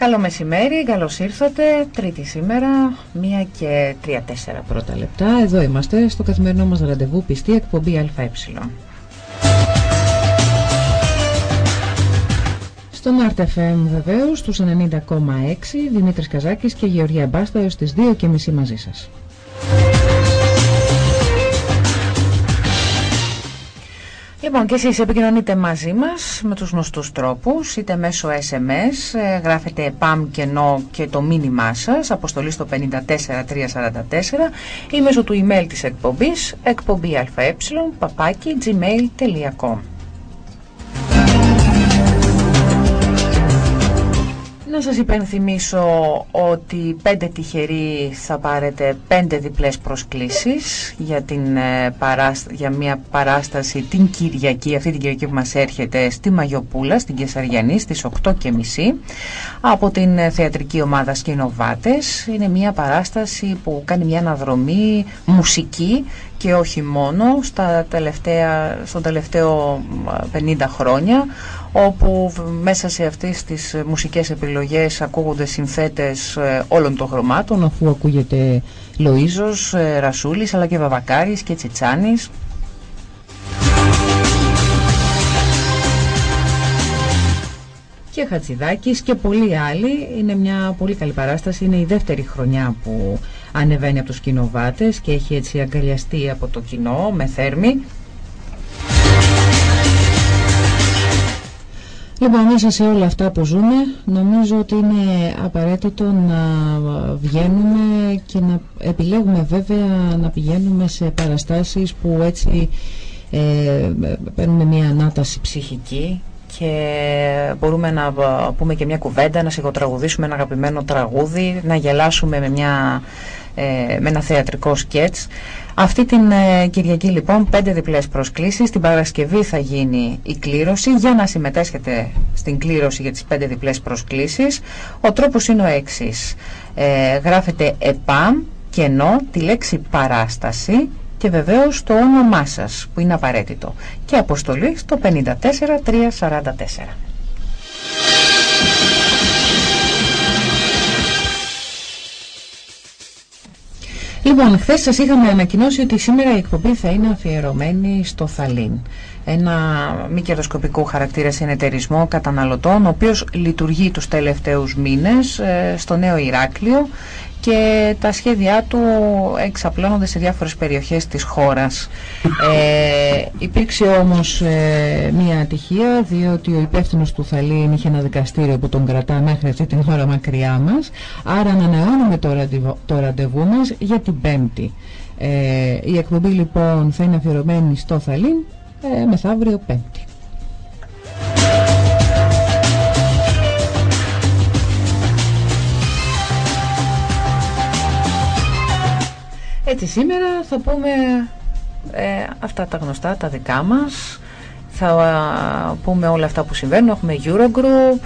Καλό μεσημέρι, καλώς ήρθατε. Τρίτη σήμερα, μία και τρία-τέσσερα πρώτα λεπτά. Εδώ είμαστε στο καθημερινό μας ραντεβού πιστή εκπομπή ΑΕ. Στον RTFM βεβαίως, στους 90,6, Δημήτρης Καζάκης και Γεωργία Μπάστα έως τις 2.30 μαζί σας. Λοιπόν, και εσείς επικοινωνείτε μαζί μας με τους γνωστούς τρόπους, είτε μέσω SMS, ε, γράφετε PAM κενό και το μήνυμά σας, αποστολή στο 54344 ή μέσω του email της εκπομπής, εκπομπή αε, παπάκι, gmail.com. Να σας υπενθυμίσω ότι πέντε τυχεροί θα πάρετε πέντε διπλές προσκλήσεις για, την, ε, για μια παράσταση την Κυριακή, αυτή την Κυριακή που μας έρχεται στη Μαγιοπούλα, στην Κεσαριανή, στις 8.30 από την ε, θεατρική ομάδα Σκηνοβάτες. Είναι μια παράσταση που κάνει μια αναδρομή μουσική και όχι μόνο στα τελευταία, στον τελευταίο 50 χρόνια όπου μέσα σε αυτές τις μουσικές επιλογές ακούγονται συνθέτες ε, όλων των χρωμάτων αφού ακούγεται Λοΐζος, ε, Ρασούλης αλλά και Βαβακάρης και Τσιτσάνης και Χατζηδάκης και πολλοί άλλοι. Είναι μια πολύ καλή παράσταση. Είναι η δεύτερη χρονιά που ανεβαίνει από τους κοινοβάτες και έχει έτσι αγκαλιαστεί από το κοινό με θέρμη. Λοιπόν, μέσα σε όλα αυτά που ζούμε, νομίζω ότι είναι απαραίτητο να βγαίνουμε και να επιλέγουμε βέβαια να πηγαίνουμε σε παραστάσεις που έτσι ε, παίρνουμε μια ανάταση ψυχική και μπορούμε να πούμε και μια κουβέντα, να σιγοτραγουδήσουμε ένα αγαπημένο τραγούδι, να γελάσουμε με, μια, ε, με ένα θεατρικό σκέτς. Αυτή την ε, Κυριακή λοιπόν πέντε διπλές προσκλήσεις, την Παρασκευή θα γίνει η κλήρωση. Για να συμμετέσχετε στην κλήρωση για τις πέντε διπλές προσκλήσεις, ο τρόπος είναι ο έξις. Ε, γράφετε ΕΠΑΜ, κενό, τη λέξη παράσταση και βεβαίως το όνομά σας που είναι απαραίτητο και αποστολή στο 54344. Λοιπόν, χθες σας είχαμε ανακοινώσει ότι σήμερα η εκπομπή θα είναι αφιερωμένη στο Θαλήν. Ένα μη κερδοσκοπικό χαρακτήρα συνεταιρισμό καταναλωτών, ο οποίος λειτουργεί τους τελευταίους μήνες ε, στο Νέο Ηράκλειο και τα σχέδιά του εξαπλώνονται σε διάφορες περιοχές της χώρας. Ε, υπήρξε όμως ε, μία ατυχία διότι ο υπεύθυνος του Θαλήν είχε ένα δικαστήριο που τον κρατά μέχρι αυτή την ώρα μακριά μας άρα ανανεώνουμε το, ραντεβού, το ραντεβού μας για την Πέμπτη. Ε, η εκπομπή λοιπόν θα είναι αφιερωμένη στο Θαλήν ε, μεθαύριο Πέμπτη. Έτσι σήμερα θα πούμε ε, αυτά τα γνωστά, τα δικά μας. Θα πούμε όλα αυτά που συμβαίνουν. Έχουμε Eurogroup,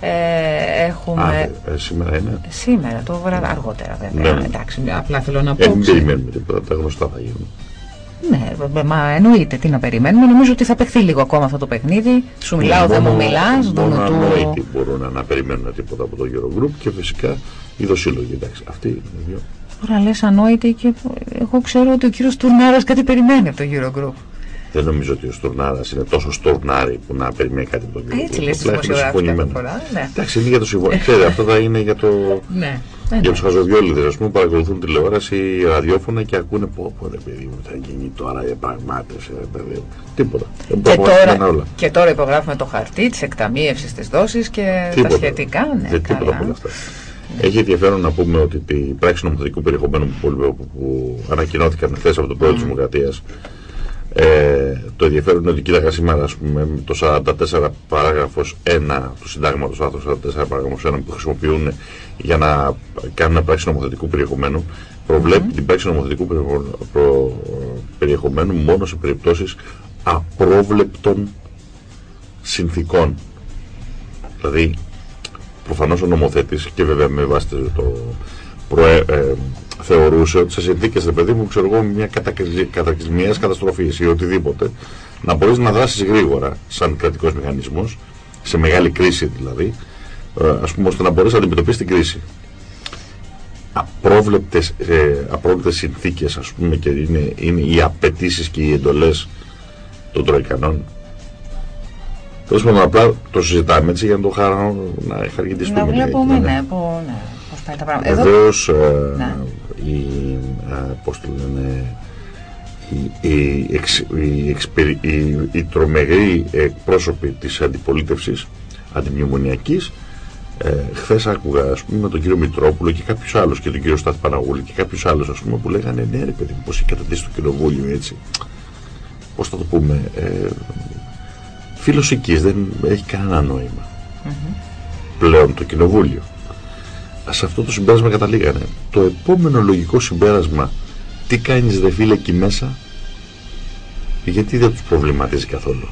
ε, έχουμε... Α, ε, σήμερα είναι; Σήμερα, το βράδυ, αργότερα βέβαια. Ναι. Εντάξει, απλά θέλω να πω... Ε, μην περιμένουμε τίποτα, τα γνωστά θα γίνουν. Ναι, μα εννοείται τι να περιμένουμε. Νομίζω ότι θα παιχθεί λίγο ακόμα αυτό το παιχνίδι. Σου μιλάω, δεν μου μιλάς. Μόνο ανοητοί μπορούν να περιμένουν τίποτα από το Eurogroup και φυσικά οι δοσύλλογοι. Εντάξει, αυτοί είναι δύο. Τώρα λες ανόητη και εγώ ξέρω ότι ο κύριος Τουρνάρας κάτι περιμένει από το Eurogroup. Δεν νομίζω ότι ο Στουρνάρας είναι τόσο στουρνάρι που να περιμένει κάτι από τον Eurogroup. Έτσι λες, τη φορά. Ναι. Εντάξει, είναι για το συμφωνημένο. Ξέρετε, αυτό θα είναι για το. Ναι. Για τους χαζοβιόλιδες, ας πούμε, παρακολουθούν τηλεόραση, ραδιόφωνα και ακούνε πω, πω ρε παιδί μου, θα γίνει τώρα η επαγμάτευση, ρε παιδί Τίποτα. Και τώρα, όλα. και τώρα υπογράφουμε το χαρτί της εκταμείευση της δόσης και τίποτα. τα σχετικά. Ναι, Δεν τίποτα από αυτά. Έχει ενδιαφέρον να πούμε ότι η πράξη νομοθετικού περιεχομένου που, που, που ανακοινώθηκαν χθες από τον πρόεδρο mm. τη Δημοκρατίας. Ε, το ενδιαφέρον είναι ότι κοίταγα σήμερα ας πούμε, το 44 παράγραφος 1 του συντάγματος, άρθρο 44 παράγραφος 1 που χρησιμοποιούν για να κάνουν ένα πράξη νομοθετικού περιεχομένου προβλέπει mm. την πράξη νομοθετικού περιεχομένου μόνο σε περιπτώσεις απρόβλεπτων συνθήκων. Δηλαδή προφανώς ο νομοθέτης και βέβαια με βάση το προε, ε, θεωρούσε ότι σε συνθήκες, ρε παιδί μου, ξέρω εγώ, μια κατακλυσμία καταστροφής ή οτιδήποτε, να μπορείς να δράσεις γρήγορα σαν κρατικός μηχανισμός, σε μεγάλη κρίση δηλαδή, ας πούμε, ώστε να μπορέσει να αντιμετωπίσεις την κρίση. Απρόβλεπτες, ε, απρόβλεπτες συνθήκες, ας πούμε, και είναι, είναι οι απαιτήσεις και οι εντολές των τροϊκανών. Τέλο πάντων, απλά το συζητάμε έτσι για να το χαρά, να χαρακτηριστούμε. Να βλέπουμε, ναι, ναι, πώς πάει τα πράγματα. Βεβαίως, ε, ναι. η, πώς το λένε, οι, τρομεροί εκπρόσωποι της αντιπολίτευσης αντιμνημονιακής ε, χθες άκουγα ας πούμε, τον κύριο Μητρόπουλο και κάποιου άλλου και τον κύριο Στάθ Παναγούλη και κάποιου άλλου που λέγανε ναι, ρε παιδί, πώς έχει καταντήσει το κοινοβούλιο έτσι. Πώς θα το πούμε, ε, φίλος εκεί δεν έχει κανένα νόημα. Πλέον το κοινοβούλιο. Σε αυτό το συμπέρασμα καταλήγανε. Το επόμενο λογικό συμπέρασμα τι κάνεις δε φίλε εκεί μέσα; Γιατί δεν τους προβληματίζει καθόλου;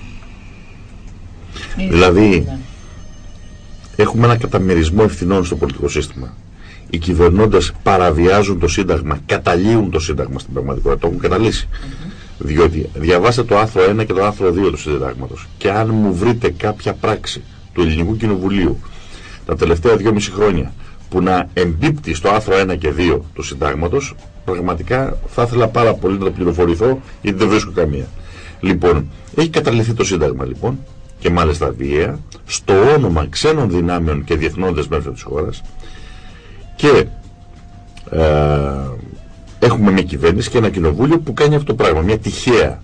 δηλαδή έχουμε ένα καταμερισμό ευθυνών στο πολιτικό σύστημα. Οι κυβερνώντες παραβιάζουν το Σύνταγμα, καταλύουν το Σύνταγμα στην πραγματικότητα, το έχουν καταλύσει. Διότι διαβάστε το άρθρο 1 και το άρθρο 2 του Συντάγματος και αν μου βρείτε κάποια πράξη του Ελληνικού Κοινοβουλίου τα τελευταία 2,5 χρόνια που να εμπίπτει στο άρθρο 1 και 2 του συντάγματος, πραγματικά θα ήθελα πάρα πολύ να το πληροφορηθώ, γιατί δεν βρίσκω καμία. Λοιπόν, έχει καταληφθεί το σύνταγμα λοιπόν, και μάλιστα βία, στο όνομα ξένων δυνάμεων και διεθνών δεσμεύσεων της χώρας και ε, έχουμε μια κυβέρνηση και ένα κοινοβούλιο που κάνει αυτό το πράγμα, μια τυχαία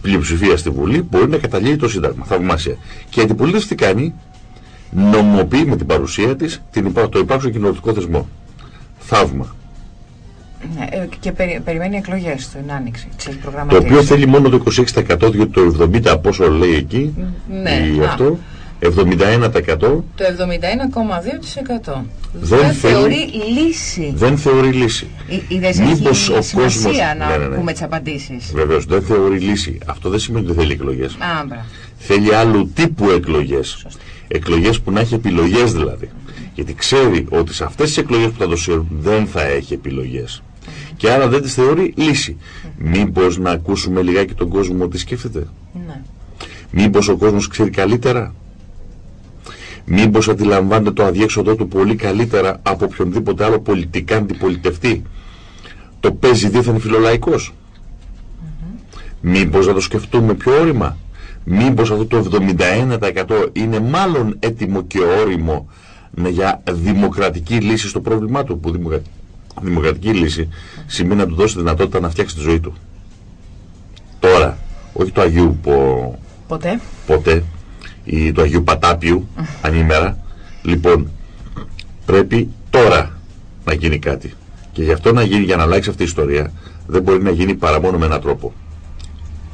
πλειοψηφία στη Βουλή μπορεί να καταλύει το Σύνταγμα. Θαυμάσια. Και η αντιπολίτευση τι κάνει, νομοποιεί με την παρουσία της την, το υπάρχον κοινωνικό θεσμό. Θαύμα. Ναι, ε, και περι, περιμένει εκλογές στην άνοιξη. Το οποίο θέλει μόνο το 26% διότι το 70% από όσο λέει εκεί. Ναι, ή αυτό, 71%. Το 71,2% δεν, θεωρεί λύση. Δεν θεωρεί λύση. Μήπως ο κόσμο. να ναι, ναι, ναι. πούμε τις απαντήσεις. Βεβαίως, δεν θεωρεί λύση. Αυτό δεν σημαίνει ότι θέλει εκλογές. Θέλει άλλου τύπου εκλογές. Εκλογές που να έχει επιλογές δηλαδή. Γιατί ξέρει ότι σε αυτές τις εκλογές που θα δώσει δεν θα έχει επιλογές. Και άρα δεν τις θεωρεί λύση. Μήπως να ακούσουμε λιγάκι τον κόσμο τι σκέφτεται; Ναι. Μήπως ο κόσμος ξέρει καλύτερα; Μήπως αντιλαμβάνεται το αδιέξοδό του πολύ καλύτερα από οποιονδήποτε άλλο πολιτικά αντιπολιτευτή; Το παίζει δίθεν φιλολαϊκός. Mm-hmm. Μήπως να το σκεφτούμε πιο όρημα; Μήπως αυτό το 71% είναι μάλλον έτοιμο και όριμο για δημοκρατική λύση στο πρόβλημά του. Που δημοκρατική λύση σημαίνει να του δώσει δυνατότητα να φτιάξει τη ζωή του. Τώρα, όχι του Αγίου πο... ποτέ. ποτέ ή του Αγίου Πατάπιου ανήμερα. Λοιπόν, πρέπει τώρα να γίνει κάτι. Και γι' αυτό να γίνει, για να αλλάξει αυτή η ιστορία, δεν μπορεί να γίνει παρά μόνο με έναν τρόπο.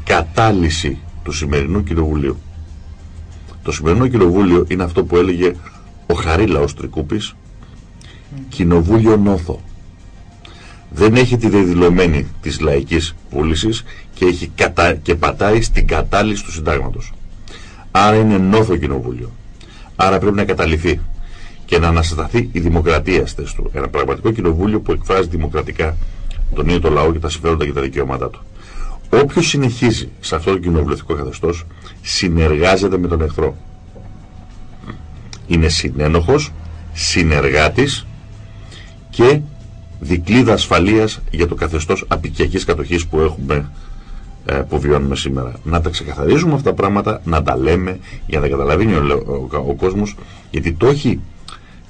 Κατάλυση του σημερινού κοινοβουλίου. Το σημερινό κοινοβούλιο είναι αυτό που έλεγε ο Χαρίλαος Τρικούπης, κοινοβούλιο νόθο δεν έχει τη δεδηλωμένη της λαϊκής πούλησης και, έχει κατα... και πατάει στην κατάλυση του συντάγματος. Άρα είναι νόθο κοινοβούλιο. Άρα πρέπει να καταληθεί και να ανασταθεί η δημοκρατία στις του. Ένα πραγματικό κοινοβούλιο που εκφράζει δημοκρατικά τον ίδιο το λαό και τα συμφέροντα και τα δικαιώματά του. Όποιος συνεχίζει σε αυτό το κοινοβουλευτικό καθεστώς συνεργάζεται με τον εχθρό. Είναι συνένοχος, συνεργάτης και δικλίδα ασφαλείας για το καθεστώς απικιακής κατοχής που έχουμε ε, που βιώνουμε σήμερα. Να τα ξεκαθαρίζουμε αυτά τα πράγματα, να τα λέμε για να τα καταλαβαίνει ο, ο, ο, κόσμος γιατί το έχει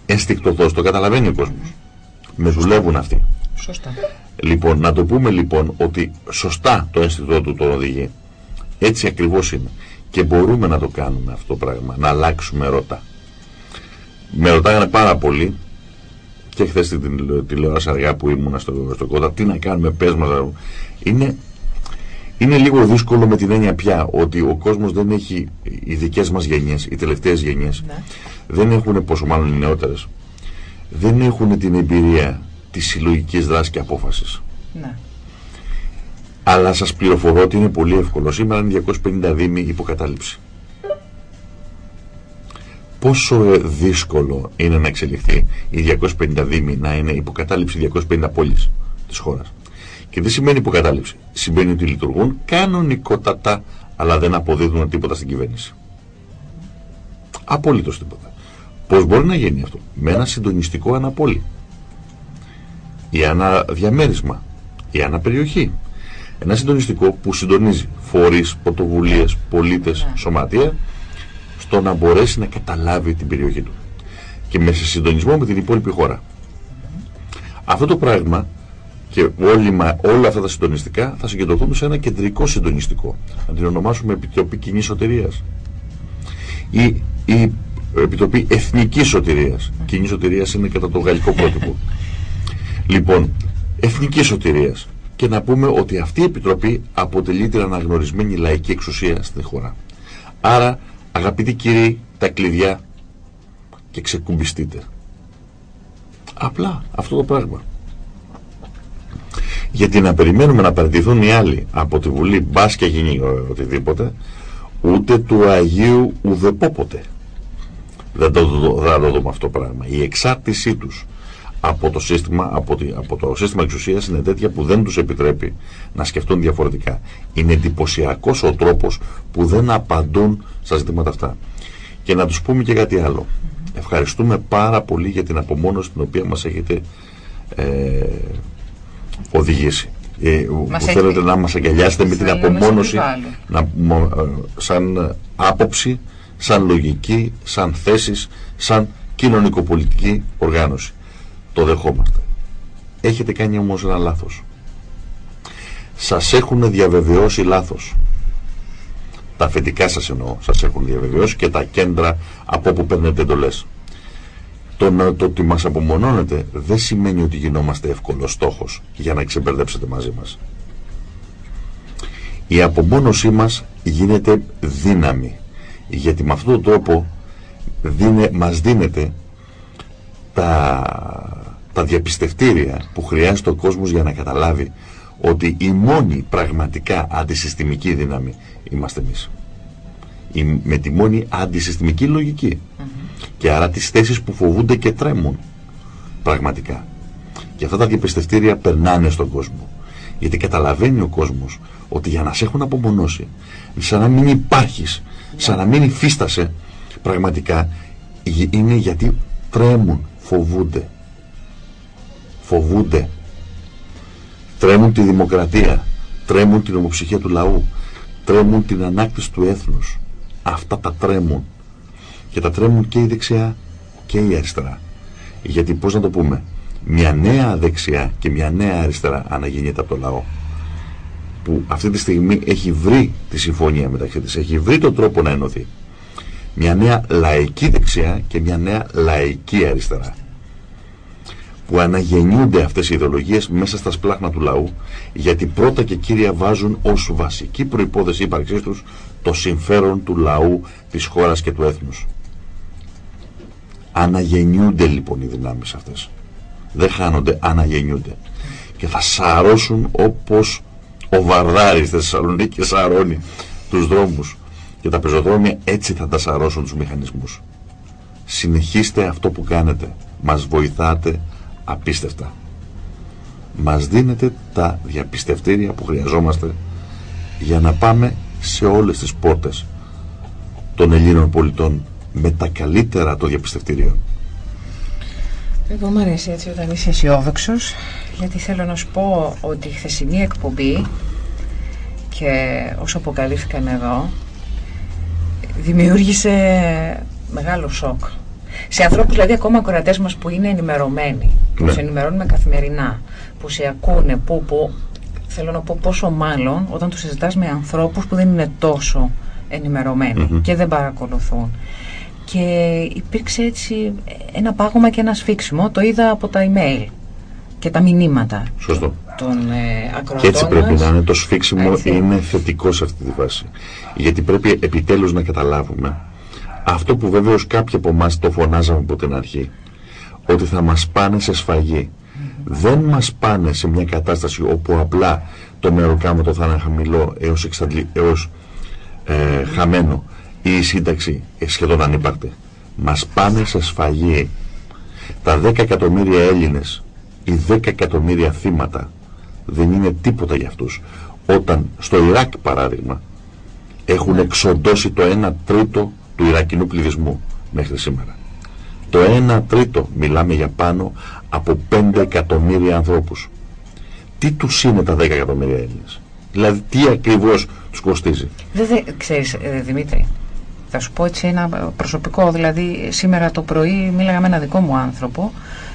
ενστικτοδός, το καταλαβαίνει ο κόσμος. Με δουλεύουν αυτοί. Σωστά. Λοιπόν, να το πούμε λοιπόν ότι σωστά το ένστικτο του το οδηγεί. Έτσι ακριβώς είναι. Και μπορούμε να το κάνουμε αυτό το πράγμα, να αλλάξουμε ρότα. Με ρωτάγανε πάρα πολύ και χθες την τηλεόραση αργά που ήμουνα στο, στο κότα, τι να κάνουμε, πες μας. Είναι, είναι λίγο δύσκολο με την έννοια πια ότι ο κόσμος δεν έχει, οι δικές μας γενιές, οι τελευταίες γενιές, ναι. δεν έχουν, πόσο μάλλον οι νεότερες, δεν έχουν την εμπειρία της συλλογικής δράσης και απόφασης. Ναι. Αλλά σας πληροφορώ ότι είναι πολύ εύκολο. Σήμερα είναι 250 δήμοι υποκατάληψη πόσο ε, δύσκολο είναι να εξελιχθεί οι 250 δήμοι να είναι υποκατάληψη 250 πόλεις της χώρας; Και δεν σημαίνει υποκατάληψη. Σημαίνει ότι λειτουργούν κανονικότατα, αλλά δεν αποδίδουν τίποτα στην κυβέρνηση. Απολύτως τίποτα. Πώς μπορεί να γίνει αυτό; Με ένα συντονιστικό αναπόλυ. Ή ένα διαμέρισμα. Ή ένα περιοχή. Ένα συντονιστικό που συντονίζει φορείς, πρωτοβουλίες, πολίτες, ναι. σωματεία στο να μπορέσει να καταλάβει την περιοχή του. Και με συντονισμό με την υπόλοιπη χώρα. Αυτό το πράγμα και όλοι, όλα αυτά τα συντονιστικά θα συγκεντρωθούν σε ένα κεντρικό συντονιστικό. Να την ονομάσουμε Επιτροπή Κοινής Σωτηρίας. Ή, ή Επιτροπή Εθνικής Σωτηρίας. Mm. Κοινή Σωτηρίας είναι κατά το γαλλικό πρότυπο. λοιπόν, Εθνικής Σωτηρίας. Και να πούμε ότι αυτή η Επιτροπή αποτελεί την αναγνωρισμένη λαϊκή εξουσία στην χώρα. Άρα, αγαπητοί κύριοι, τα κλειδιά και ξεκουμπιστείτε. Απλά αυτό το πράγμα. Γιατί να περιμένουμε να παραιτηθούν οι άλλοι από τη Βουλή, μπας και γίνει οτιδήποτε, ούτε του Αγίου ουδεπόποτε. Δεν το, δεν το δούμε αυτό το πράγμα. Η εξάρτησή τους από το σύστημα, από, τη, από το σύστημα εξουσίας είναι τέτοια που δεν τους επιτρέπει να σκεφτούν διαφορετικά. Είναι εντυπωσιακός ο τρόπος που δεν απαντούν στα ζητήματα αυτά. Και να τους πούμε και κάτι άλλο. Ευχαριστούμε πάρα πολύ για την απομόνωση την οποία μας έχετε ε, οδηγήσει. Ε, που θέλετε να μας αγκαλιάσετε με την απομόνωση να, ε, σαν άποψη, σαν λογική, σαν θέσεις, σαν κοινωνικοπολιτική οργάνωση. Το δεχόμαστε. Έχετε κάνει όμως ένα λάθος. Σας έχουν διαβεβαιώσει λάθος. Τα αφεντικά σας εννοώ, σας έχουν διαβεβαιώσει και τα κέντρα από όπου παίρνετε εντολές. Το, να, το ότι μας απομονώνετε δεν σημαίνει ότι γινόμαστε εύκολος στόχος για να ξεμπερδέψετε μαζί μας. Η απομόνωσή μας γίνεται δύναμη γιατί με αυτόν τον τρόπο δίνε, μας δίνεται τα, τα διαπιστευτήρια που χρειάζεται ο κόσμος για να καταλάβει ότι η μόνη πραγματικά αντισυστημική δύναμη είμαστε εμείς. Η, με τη μόνη αντισυστημική λογική. Και άρα τις θέσεις που φοβούνται και τρέμουν πραγματικά. Και αυτά τα διαπιστευτήρια περνάνε στον κόσμο. Γιατί καταλαβαίνει ο κόσμος ότι για να σε έχουν απομονώσει, σαν να μην υπάρχεις, σαν να μην υφίστασε, πραγματικά είναι γιατί τρέμουν, φοβούνται. Φοβούνται. Τρέμουν τη δημοκρατία, τρέμουν την ομοψυχία του λαού, τρέμουν την ανάκτηση του έθνους. Αυτά τα τρέμουν και τα τρέμουν και η δεξιά και η αριστερά. Γιατί πώς να το πούμε, μια νέα δεξιά και μια νέα αριστερά αναγεννιέται από το λαό που αυτή τη στιγμή έχει βρει τη συμφωνία μεταξύ της, έχει βρει τον τρόπο να ενωθεί. Μια νέα λαϊκή δεξιά και μια νέα λαϊκή αριστερά που αναγεννιούνται αυτές οι ιδεολογίες μέσα στα σπλάχνα του λαού γιατί πρώτα και κύρια βάζουν ως βασική προϋπόθεση ύπαρξής τους το συμφέρον του λαού, της χώρας και του έθνους. Αναγεννιούνται λοιπόν οι δυνάμεις αυτές. Δεν χάνονται, αναγεννιούνται. Και θα σαρώσουν όπως ο Βαρδάρης στη Θεσσαλονίκη σαρώνει τους δρόμους. Και τα πεζοδρόμια έτσι θα τα σαρώσουν τους μηχανισμούς. Συνεχίστε αυτό που κάνετε. Μας βοηθάτε απίστευτα. Μας δίνετε τα διαπιστευτήρια που χρειαζόμαστε για να πάμε σε όλες τις πόρτες των Ελλήνων πολιτών με τα καλύτερα των διαπιστευτηρίων. Εγώ μου αρέσει έτσι όταν είσαι αισιόδοξος, γιατί θέλω να σου πω ότι η χθεσινή εκπομπή και όσο αποκαλύφθηκαν εδώ δημιούργησε μεγάλο σοκ. Σε ανθρώπους δηλαδή ακόμα ακροατές μας που είναι ενημερωμένοι, που ναι. σε ενημερώνουμε καθημερινά, που σε ακούνε, που, που θέλω να πω πόσο μάλλον όταν τους συζητάς με ανθρώπους που δεν είναι τόσο ενημερωμένοι και δεν παρακολουθούν και υπήρξε έτσι ένα πάγωμα και ένα σφίξιμο. Το είδα από τα email και τα μηνύματα Σωστό. των ε, ακροατών Και έτσι πρέπει να είναι. Το σφίξιμο είναι θετικό σε αυτή τη βάση. Γιατί πρέπει επιτέλους να καταλάβουμε αυτό που βέβαιως κάποιοι από εμάς το φωνάζαμε από την αρχή ότι θα μας πάνε σε σφαγή. Δεν μας πάνε σε μια κατάσταση όπου απλά το μεροκάματο θα είναι χαμηλό έως, έως ε, χαμένο ή η σύνταξη σχεδόν ανύπαρκτη. Μας πάνε σε σφαγή. Τα 10 εκατομμύρια Έλληνες, οι 10 εκατομμύρια θύματα δεν είναι τίποτα για αυτούς. Όταν στο Ιράκ παράδειγμα έχουν εξοντώσει το 1 τρίτο του Ιρακινού πληθυσμού μέχρι σήμερα. Το 1 τρίτο μιλάμε για πάνω από 5 εκατομμύρια ανθρώπους. Τι τους είναι τα 10 εκατομμύρια Έλληνες; Δηλαδή τι ακριβώς τους κοστίζει; Δεν ξέρεις ε, Δημήτρη, θα σου πω έτσι ένα προσωπικό, δηλαδή σήμερα το πρωί μίλαγα με ένα δικό μου άνθρωπο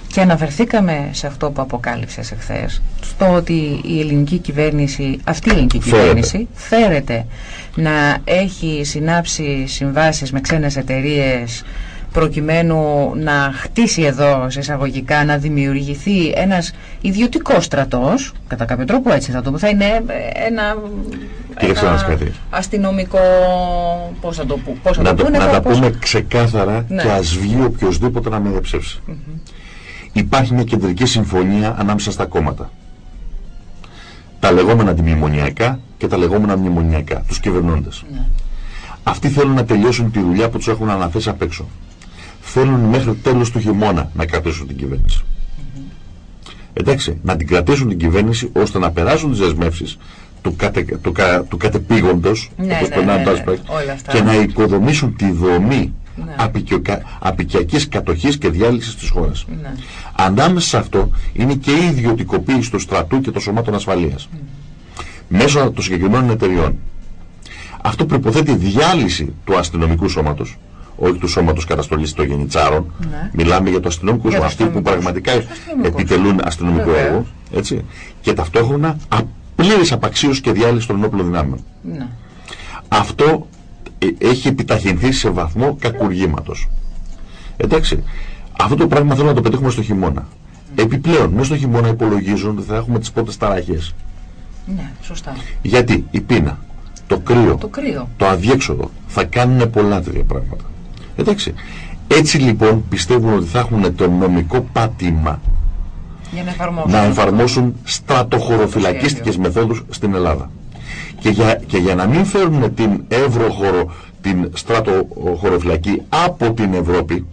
και αναφερθήκαμε σε αυτό που αποκάλυψες εχθές, στο ότι η ελληνική κυβέρνηση, αυτή η ελληνική κυβέρνηση, φέρεται να έχει συνάψει συμβάσεις με ξένες εταιρείες προκειμένου να χτίσει εδώ σε εισαγωγικά να δημιουργηθεί ένας ιδιωτικός στρατός κατά κάποιο τρόπο έτσι θα το πω θα είναι ένα, ένα αστυνομικό πώς θα το, πώς θα να το, πούνε, να τα πούμε ξεκάθαρα ναι. και ας βγει οποιοδήποτε να με διαψεύσει mm -hmm. υπάρχει μια κεντρική συμφωνία ανάμεσα στα κόμματα τα λεγόμενα αντιμνημονιακά και τα λεγόμενα μνημονιακά, τους κυβερνώντες. Ναι. Αυτοί θέλουν να τελειώσουν τη δουλειά που τους έχουν αναθέσει απ' έξω θέλουν μέχρι τέλος του χειμώνα να κρατήσουν την κυβέρνηση. Εντάξει, να την κρατήσουν την κυβέρνηση ώστε να περάσουν τις δεσμεύσεις του, κατε, του, του κατεπήγοντος ναι, ναι, ναι, ναι και να οικοδομήσουν τη δομή ναι. απικιακής κατοχής και διάλυσης της χώρας. Ναι. Ανάμεσα σε αυτό είναι και η ιδιωτικοποίηση του στρατού και των σωμάτων ασφαλείας. Μέσω των συγκεκριμένων εταιριών. Αυτό προποθέτει διάλυση του αστυνομικού σώματος όχι του σώματος καταστολής των γενιτσάρων. Ναι. Μιλάμε για το αστυνομικό σώμα, αυτοί που πραγματικά επιτελούν αστυνομικό Βεβαίως. έργο. Έτσι, και ταυτόχρονα πλήρη απαξίωση και διάλυση των ενόπλων δυνάμεων. Ναι. Αυτό ε, έχει επιταχυνθεί σε βαθμό κακουργήματος. Εντάξει, αυτό το πράγμα θέλω να το πετύχουμε στο χειμώνα. Ναι. Επιπλέον, μέσα στο χειμώνα υπολογίζουν ότι θα έχουμε τις πρώτες ταραχές. Ναι, σωστά. Γιατί η πείνα, το κρύο, το, κρύο. το αδιέξοδο θα κάνουν πολλά τέτοια πράγματα. Εντάξει. Έτσι λοιπόν πιστεύουν ότι θα έχουν το νομικό πάτημα για να εφαρμόσουν, να εφαρμόσουν. στρατοχωροφυλακίστικες μεθόδους στην Ελλάδα. Και για, και για να μην φέρουν την ευρωχωρο, την στρατοχωροφυλακή από την Ευρώπη,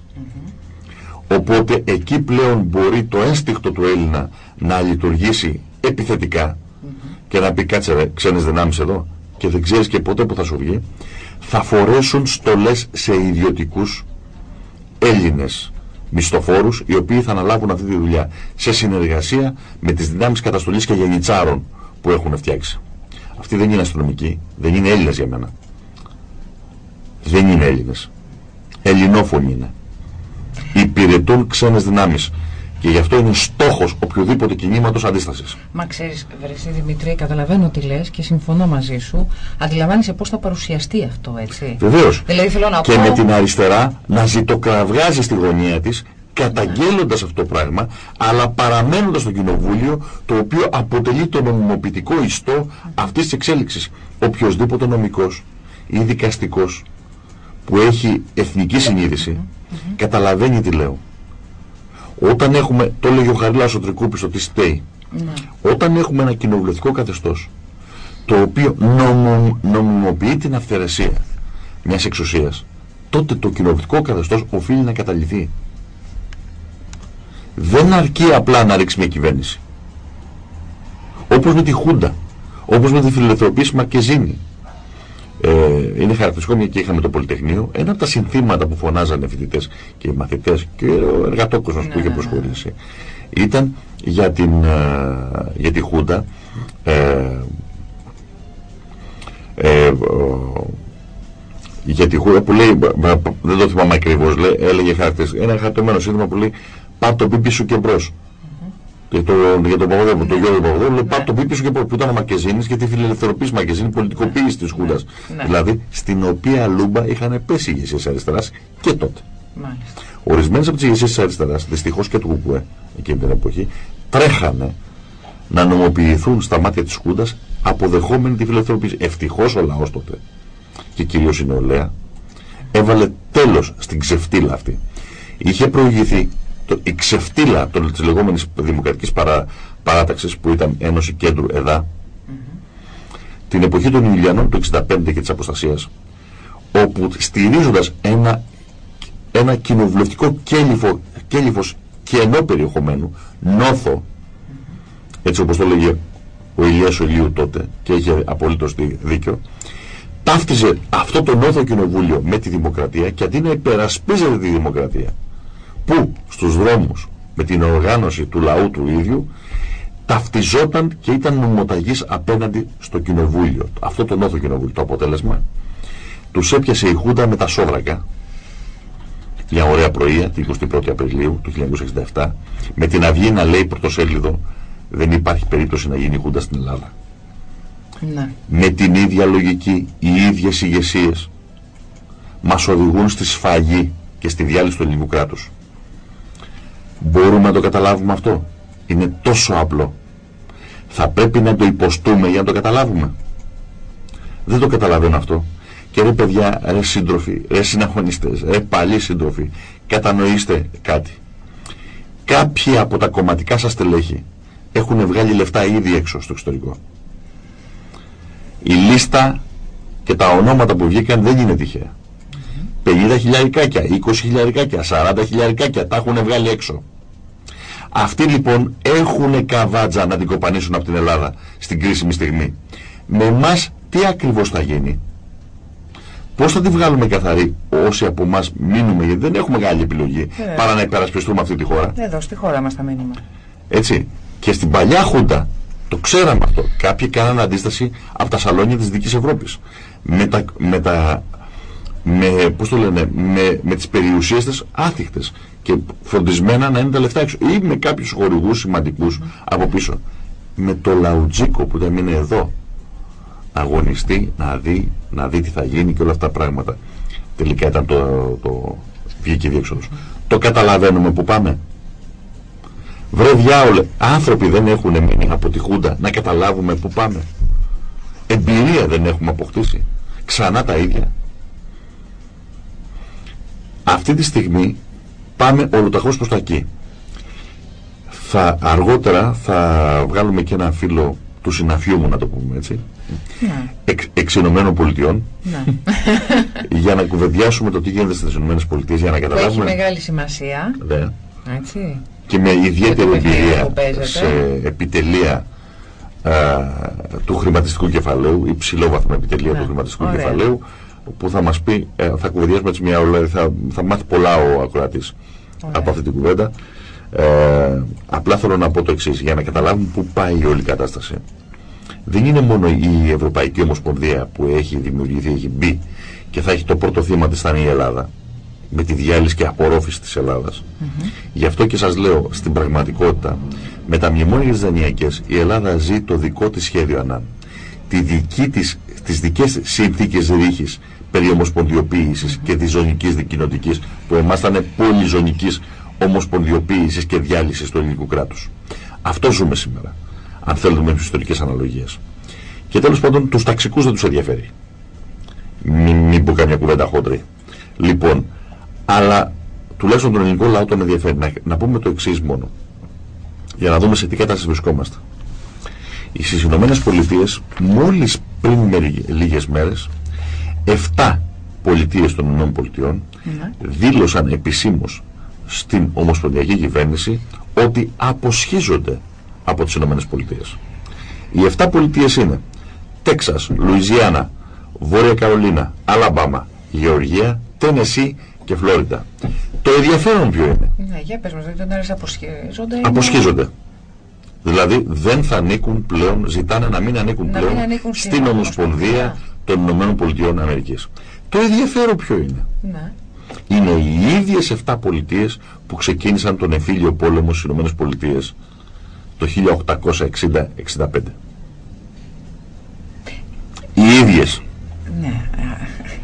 οπότε εκεί πλέον μπορεί το ένστικτο του Έλληνα να λειτουργήσει επιθετικά και να πει κάτσε ρε, ξένες δυνάμεις εδώ και δεν ξέρεις και ποτέ που θα σου βγει, θα φορέσουν στολές σε ιδιωτικούς Έλληνες μισθοφόρους οι οποίοι θα αναλάβουν αυτή τη δουλειά σε συνεργασία με τις δυνάμεις καταστολής και γενιτσάρων που έχουν φτιάξει. Αυτοί δεν είναι αστυνομικοί, δεν είναι Έλληνες για μένα. Δεν είναι Έλληνες. Ελληνόφωνοι είναι. Υπηρετούν ξένες δυνάμεις. Και γι' αυτό είναι στόχος οποιοδήποτε κινήματος αντίστασης. Μα ξέρεις, Βρεσί Δημητρή, καταλαβαίνω τι λες και συμφωνώ μαζί σου. Αντιλαμβάνεσαι πώς θα παρουσιαστεί αυτό, έτσι. Βεβαίως. Δηλαδή, και με την αριστερά να ζητοκραυγάζει στη γωνία της καταγγέλλοντας αυτό το πράγμα, αλλά παραμένοντας στο κοινοβούλιο, το οποίο αποτελεί το νομιμοποιητικό ιστό αυτής της εξέλιξης. Οποιοδήποτε νομικός ή δικαστικός που έχει εθνική συνείδηση, καταλαβαίνει τι λέω. Όταν έχουμε, το έλεγε ο Χαριλάς ο Τρικούπης στο τι στέει, ναι. όταν έχουμε ένα κοινοβουλευτικό καθεστώς το οποίο νομο, νομιμοποιεί την αυθαιρεσία μιας εξουσίας, τότε το κοινοβουλευτικό καθεστώς οφείλει να καταληθεί. Δεν αρκεί απλά να ρίξει μια κυβέρνηση. Όπως με τη Χούντα, όπως με τη φιλελευθερωποίηση Μακεζίνη, ε, είναι χαρακτηριστικό μια και είχαμε το Πολυτεχνείο. Ένα από τα συνθήματα που φωνάζανε οι φοιτητές και οι μαθητές και ο εργατόκοσμος που είχε ναι. προσχωρήσει ήταν για, την, ε, για τη Χούντα. Ε, ε, για τη Χούντα που λέει, δεν το θυμάμαι ακριβώς, έλεγε ένα χαρακτηρισμένο σύνθημα που λέει Πάρ το πίπι σου και μπρος για, το, για τον Παπαδόπουλο, τον Γιώργο Παπαδόπουλο, ναι. πάρει το πίπι σου και που ήταν ο Μακεζίνης και τη φιλελευθερωπή Μακεζίνη, πολιτικοποίηση της Χούντας. Ναι. Δηλαδή, στην οποία λούμπα είχαν πέσει οι ηγεσίες αριστεράς και τότε. Ορισμένες από τις ηγεσίες της αριστεράς, δυστυχώς και του Κουκουέ εκείνη την εποχή, τρέχανε να νομοποιηθούν στα μάτια της Χούντας αποδεχόμενη τη φιλελευθερωπή. Ευτυχώς ο λαός τότε και κυρίως η νεολαία έβαλε τέλος στην ξεφτύλα αυτή. Είχε προηγηθεί το, η ξεφτύλα της λεγόμενης δημοκρατικής παρά, παράταξης που ήταν Ένωση Κέντρου ΕΔΑ την εποχή των Ιουλιανών του 65 και της Αποστασίας όπου στηρίζοντας ένα, ένα κοινοβουλευτικό κέλυφο, κέλυφος κενό περιεχομένου νόθο έτσι όπως το λέγε ο Ηλίας Ολίου τότε και είχε απολύτως δίκιο ταύτιζε αυτό το νόθο κοινοβούλιο με τη δημοκρατία και αντί να υπερασπίζεται τη δημοκρατία που στους δρόμους με την οργάνωση του λαού του ίδιου ταυτιζόταν και ήταν νομοταγής απέναντι στο κοινοβούλιο. Αυτό το νόθο κοινοβούλιο. Το αποτέλεσμα τους έπιασε η Χούντα με τα σόβρακα μια ωραία πρωία την 21η Απριλίου του 1967 με την Αυγή να λέει πρωτοσέλιδο δεν υπάρχει περίπτωση να γίνει Χούντα στην Ελλάδα. Ναι. Με την ίδια λογική οι ίδιες ηγεσίες μας οδηγούν στη σφαγή και στη διάλυση του ελληνικού κράτους. Μπορούμε να το καταλάβουμε αυτό; Είναι τόσο απλό. Θα πρέπει να το υποστούμε για να το καταλάβουμε. Δεν το καταλαβαίνω αυτό. Και ρε παιδιά, ρε σύντροφοι, ρε συναγωνιστές, ρε παλιοί σύντροφοι, κατανοήστε κάτι. Κάποιοι από τα κομματικά σας τελέχη έχουν βγάλει λεφτά ήδη έξω στο εξωτερικό. Η λίστα και τα ονόματα που βγήκαν δεν είναι τυχαία. 50 χιλιαρικάκια, 20 χιλιαρικάκια, 40 χιλιαρικάκια τα έχουν βγάλει έξω. Αυτοί λοιπόν έχουν καβάτζα να την κοπανίσουν από την Ελλάδα στην κρίσιμη στιγμή. Με εμάς τι ακριβώς θα γίνει; Πώς θα τη βγάλουμε καθαρή όσοι από εμάς μείνουμε, γιατί δεν έχουμε μεγάλη επιλογή Ε. παρά να υπερασπιστούμε αυτή τη χώρα; Εδώ στη χώρα μας θα μείνουμε. Έτσι. Και στην παλιά Χούντα το ξέραμε αυτό. Κάποιοι κάνανε αντίσταση από τα σαλόνια της Δικής Ευρώπης. Με τα, με τα με, πώς το λένε, με, με τις περιουσίες της άθικτες και φροντισμένα να είναι τα λεφτά έξω ή με κάποιους χορηγούς σημαντικούς από πίσω. Με το λαουτζίκο που δεν είναι εδώ να αγωνιστεί, να δει, να δει τι θα γίνει και όλα αυτά τα πράγματα. Τελικά ήταν το, το βγήκε η διέξοδος. Το καταλαβαίνουμε που πάμε. Βρε διάολε, άνθρωποι δεν έχουν μείνει από τη Χούντα να καταλάβουμε που πάμε. Εμπειρία δεν έχουμε αποκτήσει. Ξανά τα ίδια. Αυτή τη στιγμή πάμε ολοταχώς προς τα εκεί. Θα, αργότερα θα βγάλουμε και ένα φίλο του συναφιού μου να το πούμε έτσι Ναι. εξ, εξ Ηνωμένων Πολιτειών ναι. για να κουβεντιάσουμε το τι γίνεται στις Ηνωμένες Πολιτείες για να Που έχει καταλάβουμε μεγάλη σημασία. Ναι. Έτσι. και με ιδιαίτερη Με το παιχνίδι εμπειρία που παίζεται. σε επιτελεία α, του χρηματιστικού κεφαλαίου, υψηλόβαθμο επιτελεία Ναι, του χρηματιστικού ωραία. κεφαλαίου, που θα μας πει, ε, θα κουβεντιάσουμε έτσι μια ώρα, θα, θα μάθει πολλά ο ακροατής Ωραία. από αυτή την κουβέντα. Ε, απλά θέλω να πω το εξής, για να καταλάβουμε πού πάει η όλη κατάσταση. Δεν είναι μόνο η Ευρωπαϊκή Ομοσπονδία που έχει δημιουργηθεί, έχει μπει και θα έχει το πρώτο θύμα της θα είναι η Ελλάδα με τη διάλυση και απορρόφηση της Ελλάδας. Γι' αυτό και σας λέω, στην πραγματικότητα, με τα μνημόνια δανειακές, η Ελλάδα ζει το δικό της σχέδιο ανάν. Τη δική της, τις δικές της συνθήκες ρήχης περί ομοσπονδιοποίησης και της ζωνικής δικοινοτικής, που εμάς θα είναι πολυζωνικής ομοσπονδιοποίησης και διάλυσης του ελληνικού κράτους. Αυτό ζούμε σήμερα, αν θέλουμε με ιστορικές αναλογίες. Και τέλος πάντων, τους ταξικούς δεν τους ενδιαφέρει. Μην, μην πω καμιά κουβέντα χόντρη. Λοιπόν, αλλά τουλάχιστον τον ελληνικό λαό τον ενδιαφέρει. Να, να πούμε το εξής μόνο. Για να δούμε σε τι κατάσταση βρισκόμαστε. Στι Ηνωμένε Πολιτείες, μόλις πριν μερι- λίγες μέρες, 7 πολιτείες των Ηνωμένων Πολιτειών Ναι. δήλωσαν επισήμως στην Ομοσπονδιακή Κυβέρνηση ότι αποσχίζονται από τις Ηνωμένες Πολιτείες. Οι 7 πολιτείες είναι Τέξας, Λουιζιάννα, Βόρεια Καρολίνα, Αλαμπάμα, Γεωργία, Τένεσί και Φλόριντα. Το ενδιαφέρον ποιο είναι; Ναι, για πες μας, δεν άρεσε αποσχίζονται. είναι- Αποσχίζονται. Δηλαδή δεν θα ανήκουν πλέον, ζητάνε να μην ανήκουν Να πλέον μην ανήκουν στην στην Ομοσπονδία Ομοσπονδία. Των Ηνωμένων Πολιτειών Αμερικής. Το ενδιαφέρον ποιο είναι; Ναι. Είναι οι ίδιες 7 πολιτείες που ξεκίνησαν τον εμφύλιο πόλεμο στις Ηνωμένες Πολιτείες το 1860-65. Οι ίδιες. Ναι. α,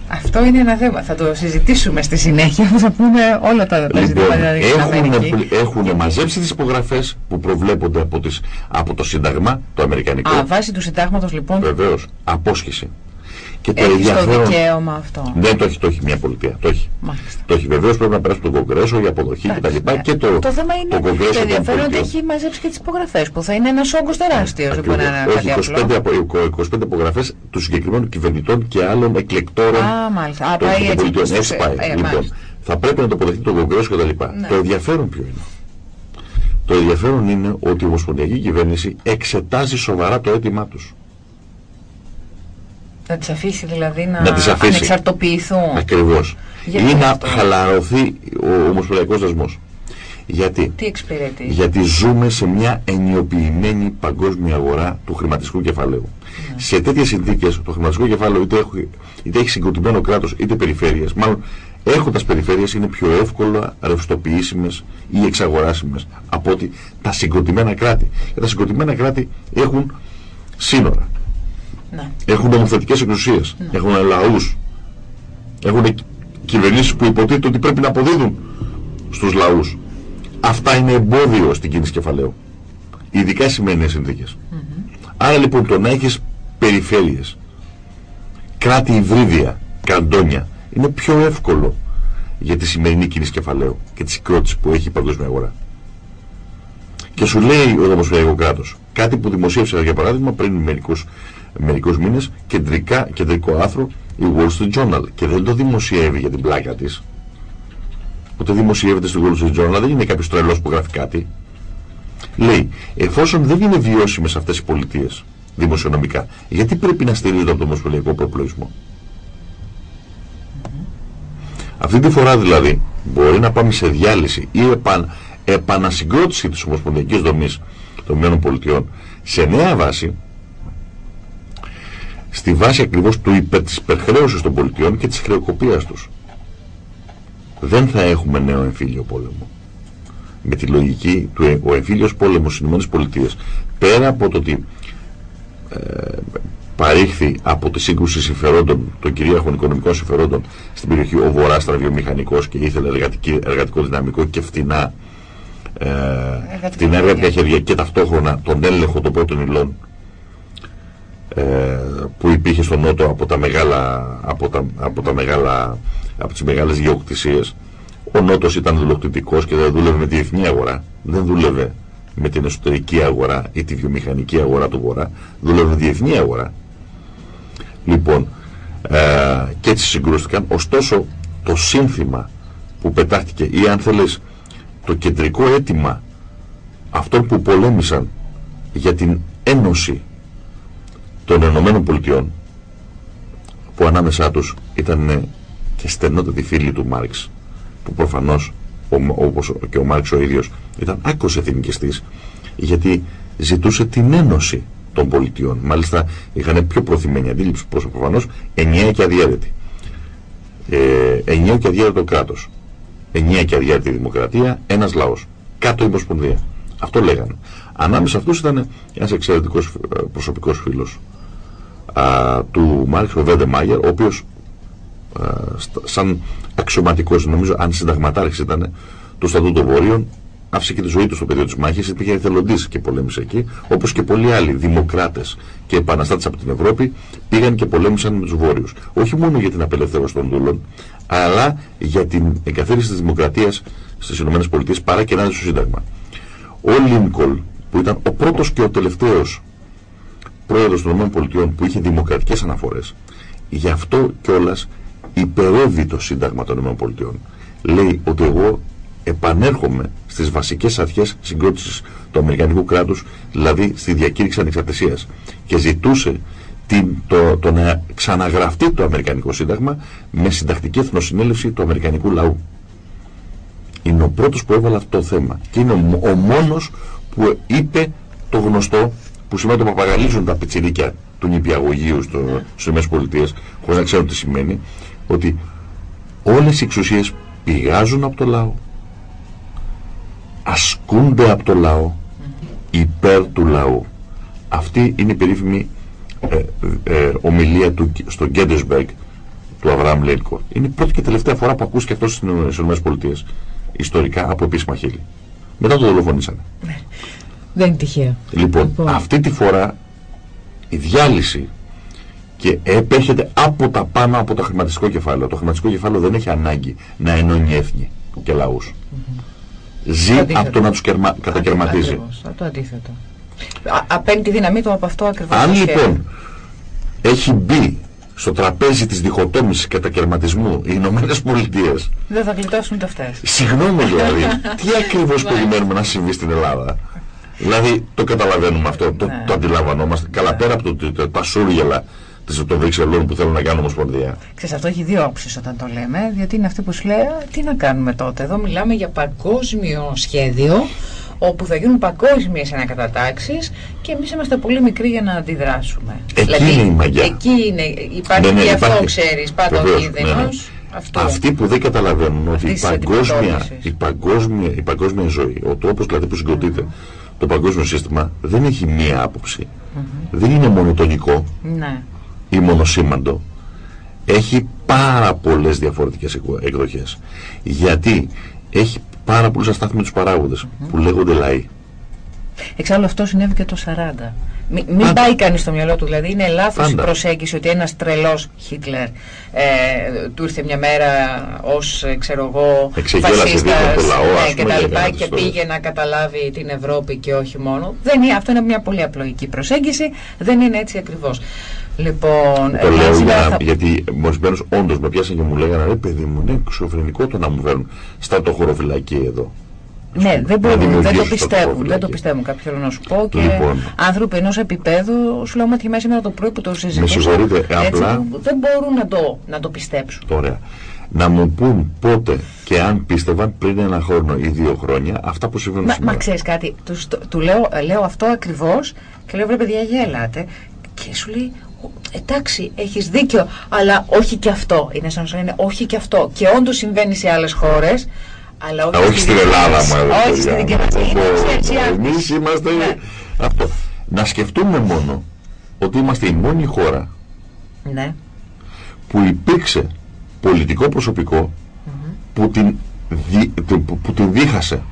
Αυτό είναι ένα θέμα. Θα το συζητήσουμε στη συνέχεια. Θα πούμε όλα τα, τα Λοιπόν, ζητήματα για την Αμερική. έχουν, έχουν μαζέψει τις υπογραφές που προβλέπονται από, τις, από το Σύνταγμα, το Αμερικανικό. Α, βάσει του συντάγματος λοιπόν Βεβαίως, απόσχεση. Και το έχεις το ενδιαφέρον... δικαίωμα αυτό. Δεν το έχει, το έχει μια πολιτεία. Το έχει. Μάλιστα. Το έχει. Βεβαίως πρέπει να περάσει από το Κογκρέσο για αποδοχή κτλ. Ναι. Και το, το θέμα είναι το Κογκρέσο το των ενδιαφέρον ότι πολιτείων. έχει μαζέψει και τις υπογραφές που θα είναι ένας όγκος τεράστιος. Δεν μπορεί να είναι Ακριβώς. κάτι Όχι, απλό. 25, απο- 25 υπογραφές του συγκεκριμένου κυβερνητών και άλλων εκλεκτόρων Α, μάλιστα. Α, των πάει έτσι. πολιτείων. στους- Έτσι πάει. ε, λοιπόν, μάλιστα. θα πρέπει να το αποδεχτεί το Κογκρέσο κτλ. Ναι. Το ενδιαφέρον ποιο είναι; Το ενδιαφέρον είναι ότι η Ομοσπονδιακή Κυβέρνηση εξετάζει σοβαρά το αίτημά τους. Να τις αφήσει δηλαδή να, Να τις αφήσει. ανεξαρτοποιηθούν. Ακριβώς. Γιατί Ή να αυτό; χαλαρωθεί ο Ομοσπονδιακός δεσμό. Γιατί; Τι εξυπηρετεί; Γιατί ζούμε σε μια ενιοποιημένη παγκόσμια αγορά του χρηματιστικού κεφαλαίου. Ναι. Σε τέτοιες συνθήκες το χρηματιστικό κεφάλαιο είτε έχει, είτε έχει συγκροτημένο κράτος είτε περιφέρειες, μάλλον έχοντας περιφέρειες είναι πιο εύκολα ρευστοποιήσιμες ή εξαγοράσιμες από ότι τα συγκροτημένα κράτη. Και τα συγκροτημένα κράτη έχουν σύνορα. Ναι. Έχουν νομοθετικές εξουσίες. Ναι. Έχουν λαούς. Έχουν κυβερνήσεις που υποτίθεται ότι πρέπει να αποδίδουν στους λαούς. Αυτά είναι εμπόδιο στην κίνηση κεφαλαίου. Ειδικά σε σημερινές συνθήκες. Άρα λοιπόν το να έχεις περιφέρειες, κράτη υβρίδια, καντόνια, είναι πιο εύκολο για τη σημερινή κίνηση κεφαλαίου και τη συγκρότηση που έχει η παγκόσμια αγορά. Και σου λέει ο Δημοσιογραφικό κράτος κάτι που δημοσίευσες για παράδειγμα πριν μερικούς μερικούς μήνες κεντρικό άθρο η Wall Street Journal και δεν το δημοσιεύει για την πλάκα της. Ούτε δημοσιεύεται στο Wall Street Journal, δεν είναι κάποιος τρελός που γράφει κάτι. Λέει, εφόσον δεν είναι βιώσιμες αυτές οι πολιτείες δημοσιονομικά, γιατί πρέπει να στηρίζονται από το ομοσπονδιακό προπλοισμό. Αυτή τη φορά δηλαδή μπορεί να πάμε σε διάλυση ή επαν, επανασυγκρότηση της ομοσπονδιακής δομής των ΗΠΑ σε νέα βάση στη βάση ακριβώς του υπερ, της υπερχρέωσης των πολιτιών και της χρεοκοπίας τους. Δεν θα έχουμε νέο εμφύλιο πόλεμο. Με τη λογική του ο εμφύλιος πόλεμος στις ΗΠΑ πέρα από το ότι ε, παρήχθη από τη σύγκρουση συμφερόντων, των κυρίαρχων οικονομικών συμφερόντων στην περιοχή ο Βορράς βιομηχανικός και ήθελε εργατικό δυναμικό και φτηνά ε, την έργα χέρια και ταυτόχρονα τον έλεγχο των πρώτων υλών ε, που υπήρχε στον Νότο από τα μεγάλα από, τα, από, τα μεγάλα, από τις μεγάλες γεωκτησίες. Ο Νότος ήταν δουλοκτητικός και δεν δούλευε με τη διεθνή αγορά δεν δούλευε με την εσωτερική αγορά ή τη βιομηχανική αγορά του Βορρά δούλευε με τη διεθνή αγορά. Λοιπόν ε, και έτσι συγκρούστηκαν. Ωστόσο το σύνθημα που πετάχτηκε ή αν θέλεις το κεντρικό αίτημα αυτών που πολέμησαν για την ένωση των Ενωμένων Πολιτειών που ανάμεσά τους ήταν και στενότατοι φίλοι του Μάρξ που προφανώς όπως και ο Μάρξ ο ίδιος ήταν άκρος εθνικιστής γιατί ζητούσε την ένωση των πολιτιών. Μάλιστα είχαν πιο προθυμένη αντίληψη προφανώς ενιαία και αδιαίρετη. Ε, ενιαίο και αδιαίρετο κράτος ενιαία και αδιάρτητη δημοκρατία, ένας λαός. Κάτω η Ομοσπονδία. Αυτό λέγανε. Ανάμεσα αυτούς ήταν ένας εξαιρετικός ε, προσωπικός φίλο του Μάρξ, ο Βέντε Μάγερ, ο οποίο σαν αξιωματικός, νομίζω, αν συνταγματάρχης ήταν του Στατού των Βορείων, άφησε και τη ζωή του στο πεδίο της μάχης, υπήρχε εθελοντής και πολέμησε εκεί, όπως και πολλοί άλλοι δημοκράτες και επαναστάτες από την Ευρώπη πήγαν και πολέμησαν με τους Βόρειους. Όχι μόνο για την απελευθέρωση των δούλων, αλλά για την εγκαθίδρυση της δημοκρατίας στις ΗΠΑ παρά και να είναι στο Σύνταγμα. Ο Λίνκολ, που ήταν ο πρώτος και ο τελευταίος πρόεδρος των ΗΠΑ που είχε δημοκρατικές αναφορές, γι' αυτό κιόλας υπερεύει το Σύνταγμα των ΗΠΑ. Λέει ότι εγώ επανέρχομαι στις βασικές αρχές συγκρότησης του Αμερικανικού κράτους, δηλαδή στη διακήρυξη ανεξαρτησίας και ζητούσε την, το, το να ξαναγραφτεί το Αμερικανικό Σύνταγμα με συντακτική εθνοσυνέλευση του Αμερικανικού λαού. Είναι ο πρώτος που έβαλε αυτό το θέμα και είναι ο, ο μόνος που είπε το γνωστό που σημαίνει ότι παπαγαλίζουν τα πιτσιρίκια του νηπιαγωγείου στο, στις ΗΠΑ χωρίς να ξέρουν τι σημαίνει ότι όλες οι εξουσίες πηγάζουν από το λαό ασκούνται από το λαό υπέρ του λαού. Αυτή είναι η περίφημη ε, ε, ομιλία του, στο Γκέντεσμπεργκ του Αβραάμ Λέλκο. Είναι η πρώτη και τελευταία φορά που ακούστηκε αυτός στις ΗΠΑ ιστορικά από επίσημα χείλη. Μετά το δολοφονήσανε. Ναι. Δεν είναι τυχαίο. Λοιπόν, λοιπόν, αυτή τη φορά η διάλυση και επέχεται από τα πάνω από το χρηματιστικό κεφάλαιο. Το χρηματιστικό κεφάλαιο δεν έχει ανάγκη να ενώνει έθνη και λαούς ζει από το να τους κερμα... κατακαιρματίζει. Ακριβώς, το αντίθετο. Απένει τη δύναμή του από αυτό ακριβώς. Αν λοιπόν έχει μπει στο τραπέζι της διχοτόμησης κατακαιρματισμού οι Ηνωμένες Πολιτείες. Δεν θα γλιτώσουν ούτε αυτές. Συγγνώμη δηλαδή, τι ακριβώς ναι. περιμένουμε να συμβεί στην Ελλάδα; Δηλαδή το καταλαβαίνουμε αυτό, το, ναι. το αντιλαμβανόμαστε. Καλά πέρα από το, το, τα σούργελα των Βρυξελών που θέλουν να κάνουν ομοσπονδία. Ξέρεις, αυτό έχει δύο όψεις όταν το λέμε, διότι είναι αυτοί που σου λέει τι να κάνουμε τότε. Εδώ μιλάμε για παγκόσμιο σχέδιο, όπου θα γίνουν παγκόσμιες ανακατατάξεις και εμείς είμαστε πολύ μικροί για να αντιδράσουμε. Εκεί δηλαδή, είναι η μαγιά. Εκεί είναι, υπάρχει ναι, ναι, και αυτό, ξέρεις, πάντα ο κίνδυνος. Ναι, ναι. Αυτοί που δεν καταλαβαίνουν ότι η παγκόσμια, η, παγκόσμια, η παγκόσμια ζωή, ο τρόπος δηλαδή που συγκροτείται mm. Το παγκόσμιο σύστημα, δεν έχει μία άποψη. Mm -hmm. Δεν είναι μονοτονικό ναι. ή μονοσήμαντο. Έχει πάρα πολλές διαφορετικές εκδοχές. Γιατί έχει πάρα πολλούς αστάθμιτου παράγοντες που λέγονται λαοί. Εξάλλου αυτό συνέβη και το 40. Μην, μην πάει κανείς στο μυαλό του, δηλαδή είναι λάθος η προσέγγιση ότι ένας τρελός Χίτλερ ε, του ήρθε μια μέρα ως ξέρω εγώ φασίστας ναι, και τα λοιπά και πήγε να καταλάβει την Ευρώπη και όχι μόνο. Δεν είναι, αυτό είναι μια πολύ απλοϊκή προσέγγιση, δεν είναι έτσι ακριβώς. Λοιπόν, το λέω για, θα... γιατί ορισμένω όντως με πιάσαν και μου λέγανε ρε παιδί μου, είναι εξωφρενικό το να μου φέρουν στα το χωροφυλακή εδώ. Ναι, δεν, μπορούν, δεν το πιστεύουν. Δεν το πιστεύουν. Κάποιο θέλω να σου πω. Και λοιπόν, άνθρωποι ενός επίπεδου, σου λέω μέσα σήμερα το πρωί που το συζητήσαμε. Με απλά. Δεν μπορούν να το, να το πιστέψουν. Ωραία. Να μου πούν πότε και αν πίστευαν πριν ένα χρόνο ή δύο χρόνια αυτά που συμβαίνουν μα, σήμερα. Μα ξέρεις κάτι, του, του λέω, λέω αυτό ακριβώς και λέω βρε παιδιά γέλατε. Και σου λέει, εντάξει, έχεις δίκιο, αλλά όχι και αυτό. Είναι σαν να είναι όχι και αυτό. Και όντως συμβαίνει σε άλλες χώρες. Αλλά όχι, όχι στην Ελλάδα μου Όχι στην δική Εμείς είμαστε ναι. αυτό. Να σκεφτούμε μόνο ότι είμαστε η μόνη χώρα ναι. που υπήρξε πολιτικό προσωπικό που, την δι, που, την διχασε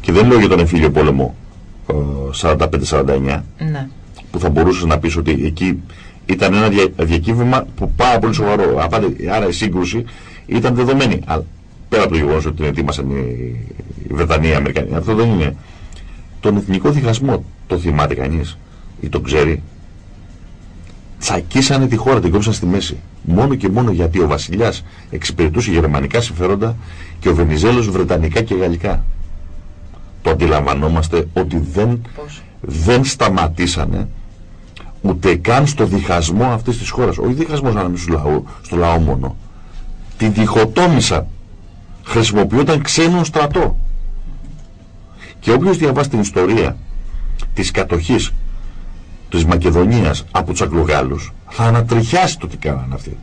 Και δεν λέω για τον εμφύλιο πόλεμο 45-49 ναι. που θα μπορούσες να πεις ότι εκεί ήταν ένα δια, διακύβευμα που πάρα πολύ σοβαρό. Άρα η σύγκρουση ήταν δεδομένη. Αλλά πέρα από το γεγονός ότι την ετοίμασαν οι, Βρετανοί, οι Αμερικανοί. Αυτό δεν είναι. Τον εθνικό διχασμό το θυμάται κανείς ή το ξέρει. Τσακίσανε τη χώρα, την κόψαν στη μέση. Μόνο και μόνο γιατί ο βασιλιάς εξυπηρετούσε γερμανικά συμφέροντα και ο Βενιζέλος βρετανικά και γαλλικά. Το αντιλαμβανόμαστε ότι δεν, δεν σταματήσανε ούτε καν στο διχασμό αυτής της χώρας. Όχι διχασμός ανάμεσα στο λαό μόνο. Την διχοτόμησαν χρησιμοποιούνταν ξένο στρατό. Και όποιος διαβάσει την ιστορία της κατοχής της Μακεδονίας από τους Αγγλογάλους θα ανατριχιάσει το τι κάνανε αυτοί.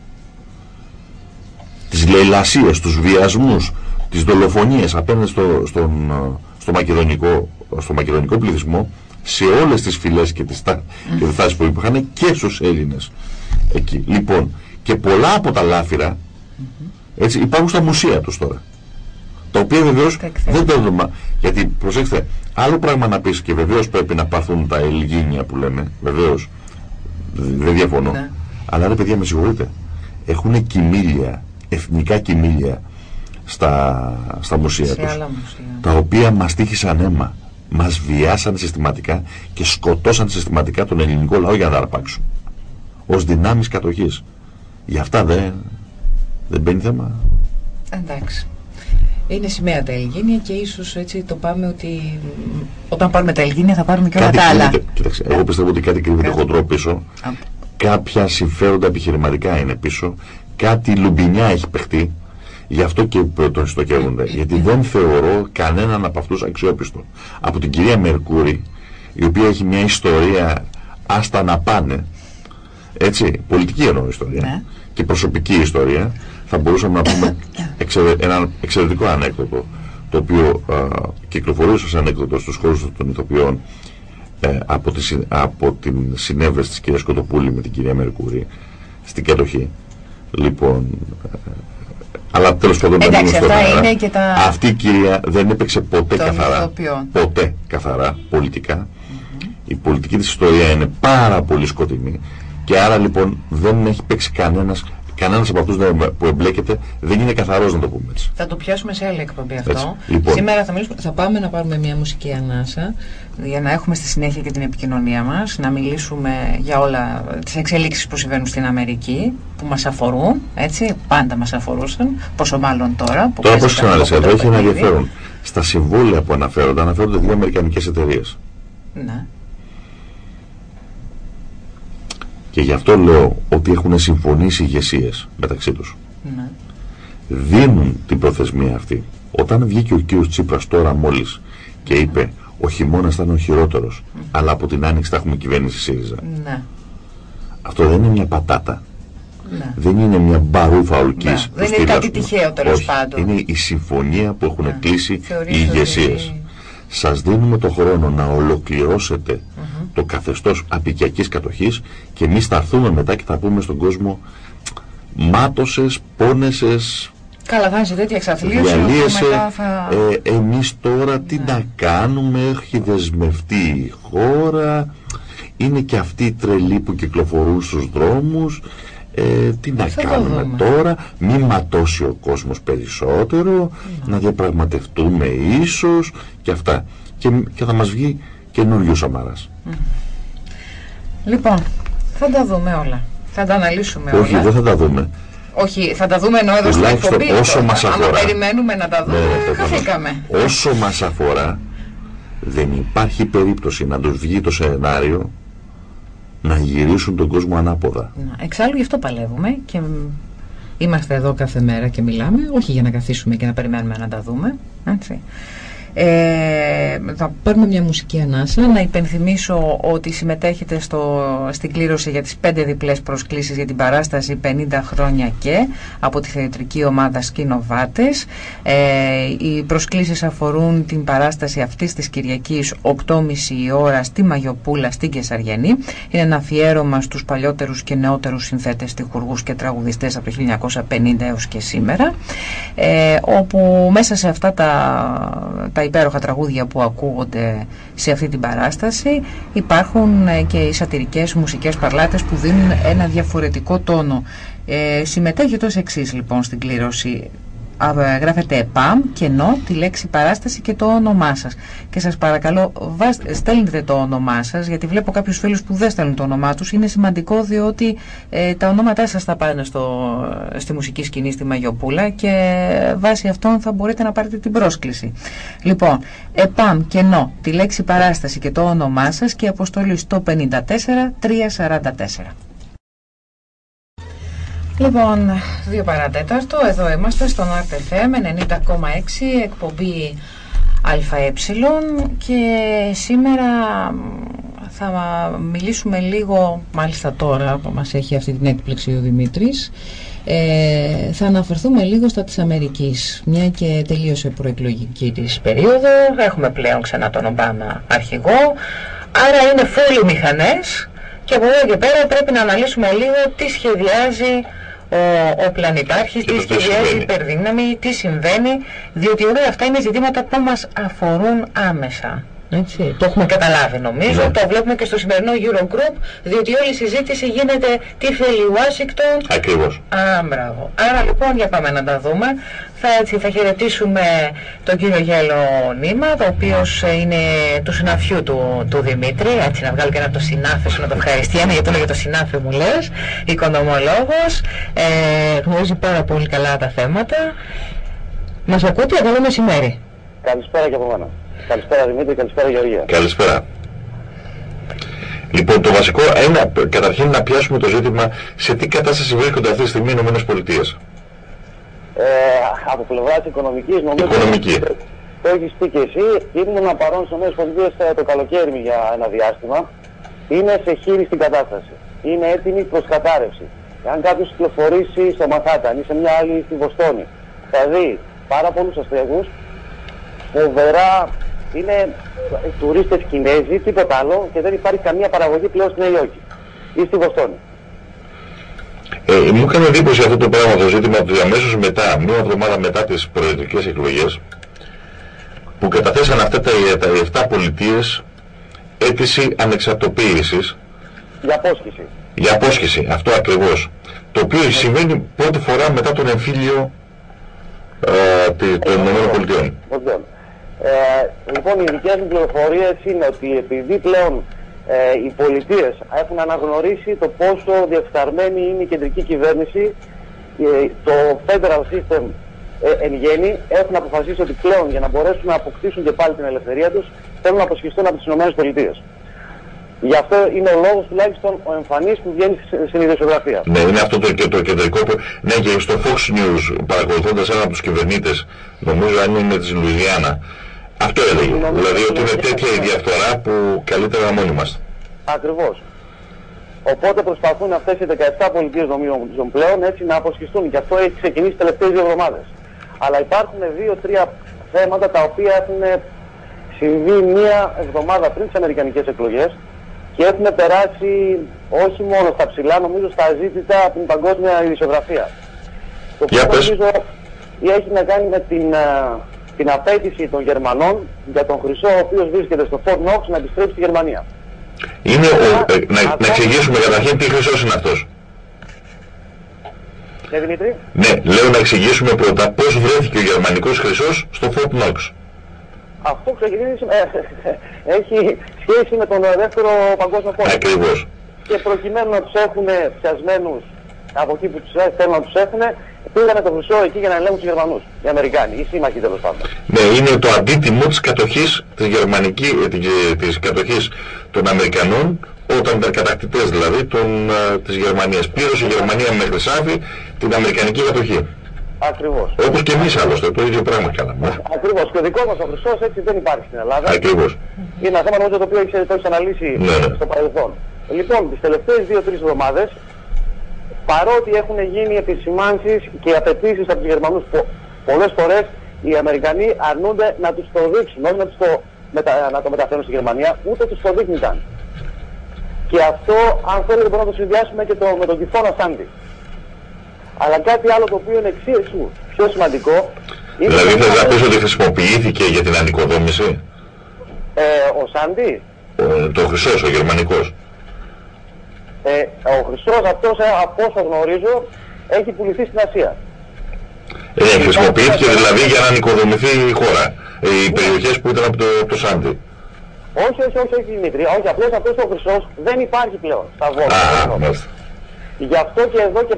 Τις λαιλασίες, τους βιασμούς, τις δολοφονίες απέναντι στο, στον, στο, μακεδονικό, στο μακεδονικό πληθυσμό σε όλες τις φυλές και τις, και τις που υπήρχαν και στους Έλληνες εκεί. Λοιπόν, και πολλά από τα λάφυρα έτσι, υπάρχουν στα μουσεία τους τώρα. Τα οποία βεβαίως δεν το Γιατί προσέξτε, άλλο πράγμα να πεις και βεβαίως πρέπει να παθούν τα ελγίνια που λέμε. Βεβαίως. Δεν διαφωνώ. Ναι. Αλλά ρε παιδιά, με συγχωρείτε. Έχουν κοιμήλια, εθνικά κοιμήλια στα, στα μουσεία τους. Τα οποία μας τύχησαν αίμα. Μας βιάσαν συστηματικά και σκοτώσαν συστηματικά τον ελληνικό λαό για να τα αρπάξουν. Ω δυνάμεις κατοχής. Γι' αυτά δεν, δεν μπαίνει θέμα. Εντάξει. Είναι σημαία τα Ελγίνια και ίσως έτσι το πάμε ότι όταν πάρουμε τα Ελγίνια θα πάρουμε και όλα τα άλλα. Κοίταξε, εγώ πιστεύω ότι κάτι κρύβεται χοντρό πίσω. Κάποια συμφέροντα επιχειρηματικά είναι πίσω. Κάτι λουμπινιά έχει παιχτεί. Γι' αυτό και τον στοχεύονται. Γιατί δεν θεωρώ κανέναν από αυτούς αξιόπιστο. Από την κυρία Μερκούρη, η οποία έχει μια ιστορία άστα να πάνε. Έτσι, πολιτική εννοώ ιστορία. Ναι. Και προσωπική ιστορία θα μπορούσαμε να πούμε ένα εξαιρετικό ανέκδοτο το οποίο α, κυκλοφορούσε σαν ανέκδοτο στους χώρους των ηθοποιών ε, από, τη, από την συνέβρεση της κυρίας Κοτοπούλη με την κυρία Μερκούρη στην κατοχή. Λοιπόν, ε, αλλά τέλος πάντων Εντάξει, αυτά είναι και τα... αυτή η κυρία δεν έπαιξε ποτέ καθαρά, ποτέ καθαρά πολιτικά. Η πολιτική της ιστορία είναι πάρα πολύ σκοτεινή και άρα λοιπόν δεν έχει παίξει κανένας κανένας από αυτούς που εμπλέκεται δεν είναι καθαρός, να το πούμε έτσι. Θα το πιάσουμε σε άλλη εκπομπή αυτό. Λοιπόν. Σήμερα θα, μιλήσουμε, θα πάμε να πάρουμε μια μουσική ανάσα για να έχουμε στη συνέχεια και την επικοινωνία μας, να μιλήσουμε για όλα τις εξελίξεις που συμβαίνουν στην Αμερική, που μας αφορούν, έτσι, πάντα μας αφορούσαν, πόσο μάλλον τώρα. Που τώρα, πώ ξαναλέσα, εδώ έχει ένα ενδιαφέρον. Στα συμβόλαια που αναφέρονται, αναφέρονται δύο Αμερικανικέ εταιρείες. Ναι. Και γι' αυτό λέω ότι έχουν συμφωνήσει ηγεσίες μεταξύ τους. Ναι. Δίνουν την προθεσμία αυτή. Όταν βγήκε ο κύριος Τσίπρας τώρα μόλις και είπε ο χειμώνας θα είναι ο χειρότερος, αλλά από την άνοιξη θα έχουμε κυβέρνηση ΣΥΡΙΖΑ. Ναι. Αυτό δεν είναι μια πατάτα. Ναι. Δεν είναι μια μπαρούφα ολική. Ναι. Δεν είναι κάτι τυχαίο τέλος πάντων. Είναι η συμφωνία που έχουν Ναι. κλείσει Θεωρείς οι ηγεσίες. ότι- Σας δίνουμε το χρόνο να ολοκληρώσετε το καθεστώς απικιακής κατοχής και εμείς θα έρθουμε μετά και θα πούμε στον κόσμο μάτωσες, πόνεσες, Καλά, θα είναι σε τέτοια εξαθλίωση. όπου διαλύεσαι. μετά θα... Ε, εμείς τώρα τι Ναι. να κάνουμε, έχει δεσμευτεί η χώρα, είναι και αυτοί οι τρελοί που κυκλοφορούν στους δρόμους, ε, τι να Θα το κάνουμε δούμε. τώρα, μη ματώσει ο κόσμος περισσότερο, Ναι. να διαπραγματευτούμε ίσως και αυτά. Και, και θα μας βγει καινούριο Σαμαράς. Λοιπόν, θα τα δούμε όλα. Θα τα αναλύσουμε Όχι, όλα. δεν θα τα δούμε. Όχι, θα τα δούμε ενώ εδώ στην Τουλάχιστον εκπομπή. όσο τώρα. μας Άμα αφορά. περιμένουμε να τα δούμε, Ναι, προφανώς. χαθήκαμε. Όσο μας αφορά, δεν υπάρχει περίπτωση να τους βγει το σενάριο να γυρίσουν τον κόσμο ανάποδα. Να, Εξάλλου γι' αυτό παλεύουμε και μ, είμαστε εδώ κάθε μέρα και μιλάμε, όχι για να καθίσουμε και να περιμένουμε να τα δούμε. Έτσι. Ε, θα παίρνουμε μια μουσική ανάσα. Να υπενθυμίσω ότι συμμετέχετε στο, στην κλήρωση για τις πέντε διπλές προσκλήσεις για την παράσταση 50 χρόνια και από τη θεατρική ομάδα Σκηνοβάτες. Ε, οι προσκλήσεις αφορούν την παράσταση αυτής της Κυριακής 8.30 η ώρα στη Μαγιοπούλα στην Κεσαριανή. Είναι ένα αφιέρωμα στους παλιότερους και νεότερους συνθέτες, τυχουργούς και τραγουδιστές από το 1950 έως και σήμερα ε, όπου μέσα σε αυτά τα, τα υπέροχα τραγούδια που ακούγονται σε αυτή την παράσταση υπάρχουν ε, και οι σατυρικές μουσικές παρλάτες που δίνουν ένα διαφορετικό τόνο. Ε, συμμετέχετε ως εξής λοιπόν στην κλήρωση Α, ε, γράφετε ΕΠΑΜ και ΝΟ τη λέξη παράσταση και το όνομά σας. Και σας παρακαλώ βάζ, στέλνετε το όνομά σας γιατί βλέπω κάποιους φίλους που δεν στέλνουν το όνομά τους. Είναι σημαντικό διότι ε, τα ονόματά σας θα πάνε στο, στη μουσική σκηνή στη Μαγιοπούλα και βάσει αυτών θα μπορείτε να πάρετε την πρόσκληση. Λοιπόν ΕΠΑΜ και ΝΟ τη λέξη παράσταση και το όνομά σας και αποστολή στο 54 344 Λοιπόν, 2 παρατέταρτο, εδώ είμαστε στον RTFM 90,6 εκπομπή ΑΕ και σήμερα θα μιλήσουμε λίγο, μάλιστα τώρα που μας έχει αυτή την έκπληξη ο Δημήτρης, ε, θα αναφερθούμε λίγο στα της Αμερικής, μια και τελείωσε η προεκλογική της περίοδο, έχουμε πλέον ξανά τον Ομπάμα αρχηγό, άρα είναι φούλοι μηχανές και από εδώ και πέρα πρέπει να αναλύσουμε λίγο τι σχεδιάζει ο, ο πλανητάρχης, Και τι το τι σχεδιάζει η συμβαίνει. υπερδύναμη, τι συμβαίνει, διότι όλα αυτά είναι ζητήματα που μας αφορούν άμεσα. Έτσι, το έχουμε καταλάβει νομίζω, Ναι. το βλέπουμε και στο σημερινό Eurogroup, διότι όλη η συζήτηση γίνεται τι θέλει η Ουάσιγκτον, Ακριβώς. Α, μπράβο. Άρα λοιπόν για πάμε να τα δούμε. Θα, έτσι, θα χαιρετήσουμε τον κύριο Γέλο Νίμα, ο οποίος ε, είναι του συναφιού του, του Δημήτρη. Έτσι να βγάλω και ένα από το συνάφι σου να το ευχαριστιέμαι, γιατί είναι για το συνάφι μου λες. Οικονομολόγος, ε, γνωρίζει πάρα πολύ καλά τα θέματα. Μας ακούτε, καλό μεσημέρι. Καλησπέρα και από μένα. Καλησπέρα Δημήτρη, καλησπέρα Γεωργία. Καλησπέρα. Λοιπόν, το βασικό είναι καταρχήν να πιάσουμε το ζήτημα σε τι κατάσταση βρίσκονται αυτή τη στιγμή οι Ηνωμένες Πολιτείες. Ε, από πλευράς οικονομικής, νομίζω. Οικονομική. Το έχεις πει και εσύ. Ήμουν παρόν στις ΗΠΑ το καλοκαίρι για ένα διάστημα. Είναι σε χείριστη κατάσταση. Είναι έτοιμη προς κατάρρευση. Αν κάποιος κυκλοφορήσει στο Μαθάταν ή σε μια άλλη στη Βοστόνη, θα δει πάρα πολλούς αστραγού, φοβερά είναι τουρίστες Κινέζοι, τίποτα άλλο και δεν υπάρχει καμία παραγωγή πλέον στη Νέα Υόρκη ή στη Βοστόνη. Ε, μου έκανε εντύπωση αυτό το πράγμα το ζήτημα ότι αμέσως μετά, μία εβδομάδα μετά τις προεδρικές εκλογές, που καταθέσαν αυτά τα, τα 7 πολιτείες αίτηση ανεξαρτοποίησης Για απόσχηση. για απόσχεση. Αυτό ακριβώς. Το οποίο συμβαίνει πρώτη φορά μετά τον εμφύλιο ε, τη- των ΗΠΑ. Λοιπόν, ε, λοιπόν, οι δικές μου πληροφορίες είναι ότι επειδή πλέον ε, οι πολιτείες έχουν αναγνωρίσει το πόσο διεφθαρμένη είναι η κεντρική κυβέρνηση, ε, το federal system ε, εν γέννη έχουν αποφασίσει ότι πλέον για να μπορέσουν να αποκτήσουν και πάλι την ελευθερία τους θέλουν να αποσχιστούν από τις ΗΠΑ. πολιτείες. Επομένως, η δική μου πληροφορία είναι ότι επειδή πλέον ε, οι πολιτείες έχουν αναγνωρίσει το πόσο διεφθαρμένη είναι η κεντρική κυβέρνηση, ε, το federal system ε, εν γέννη έχουν αποφασίσει ότι πλέον για να μπορέσουν να αποκτήσουν και πάλι την ελευθερία τους θέλουν να αποσχιστούν από τις ΗΠΑ. Γι' αυτό είναι ο λόγος τουλάχιστον ο εμφανής που βγαίνει στην ιδιοσιογραφία. Ναι, είναι αυτό το, το κεντρικό που... Ναι, και στο Fox News, παρακολουθώντας έναν από τους κυβερνήτες, νομίζω αν είναι της Λουιζιάννα, αυτό έλεγε. Δηλαδή ότι είναι τέτοια η διαφθορά που καλύτερα να μόνοι είμαστε. Ακριβώς. Οπότε προσπαθούν αυτές οι 17 πολιτείες νομίζουν πλέον έτσι να αποσχιστούν. Και αυτό έχει ξεκινήσει τις τελευταίες δύο εβδομάδες. Αλλά υπάρχουν δύο-τρία θέματα τα οποία έχουν συμβεί μία εβδομάδα πριν τις Αμερικανικές εκλογές και έχουν περάσει όχι μόνο στα ψηλά, νομίζω στα ζήτητα από την παγκόσμια ειδησιογραφία. Το οποίο νομίζω έχει να κάνει με την, την απέτηση των Γερμανών για τον Χρυσό ο οποίος βρίσκεται στο Fort Knox να επιστρέψει στη Γερμανία. Είναι ο, ε, να, να εξηγήσουμε καταρχήν τι χρυσός είναι αυτός. Ναι, Δημήτρη. Ναι, λέω να εξηγήσουμε πρώτα πώς βρέθηκε ο γερμανικός χρυσός στο Fort Knox. Αυτό ξεκινήσει, ε, έχει σχέση με τον δεύτερο παγκόσμιο πόλεμο. Ακριβώς. Και προκειμένου να τους έχουν πιασμένους από εκεί που τους θέλουν να τους έχουν, πήγανε το χρυσό εκεί για να ελέγχουν τους Γερμανούς, οι Αμερικάνοι, οι σύμμαχοι τέλος πάντων. Ναι, είναι το αντίτιμο της κατοχής της, γερμανική, ε, της κατοχής των Αμερικανών όταν ήταν κατακτητές δηλαδή των, uh, της Γερμανίας. Πλήρωσε η Γερμανία με χρυσάφι την Αμερικανική κατοχή. Ακριβώς. Όπως και εμείς άλλωστε, το ίδιο πράγμα κάναμε. Ακριβώς. Και ο δικός μας ο χρυσός έτσι δεν υπάρχει στην Ελλάδα. Ακριβώς. Είναι ένα θέμα νομίζω το οποίο έχεις, το έχεις αναλύσει ναι, ναι. στο παρελθόν. Λοιπόν, τις τελευταίες δύο-τρεις εβδομάδες, παρότι έχουν γίνει επισημάνσεις και απαιτήσεις από τους Γερμανούς που πολλές φορές οι Αμερικανοί αρνούνται να τους το δείξουν, όχι να, τους το, μετα, να το μεταφέρουν στη Γερμανία, ούτε τους το δείχνουν. Και αυτό, αν θέλετε, μπορούμε να το συνδυάσουμε και το, με τον τυφώνα Σάντι. Αλλά κάτι άλλο το οποίο είναι εξίσου πιο σημαντικό. Δηλαδή θες να πεις ότι χρησιμοποιήθηκε για την ανοικοδόμηση. Ε, ο Σάντι. Ο, το χρυσός, ο γερμανικός. Ε, ο χρυσός αυτός, ε, από όσο γνωρίζω, έχει πουληθεί στην Ασία. Ε, χρησιμοποιήθηκε δηλαδή για να ανοικοδομηθεί η χώρα. Ε, οι ναι. περιοχές που ήταν από το, το Σάντι. Όχι, όχι, όχι, όχι Δημήτρη. Όχι, απλώς αυτός ο χρυσός δεν υπάρχει πλέον στα βόρεια. Γι' αυτό και εδώ και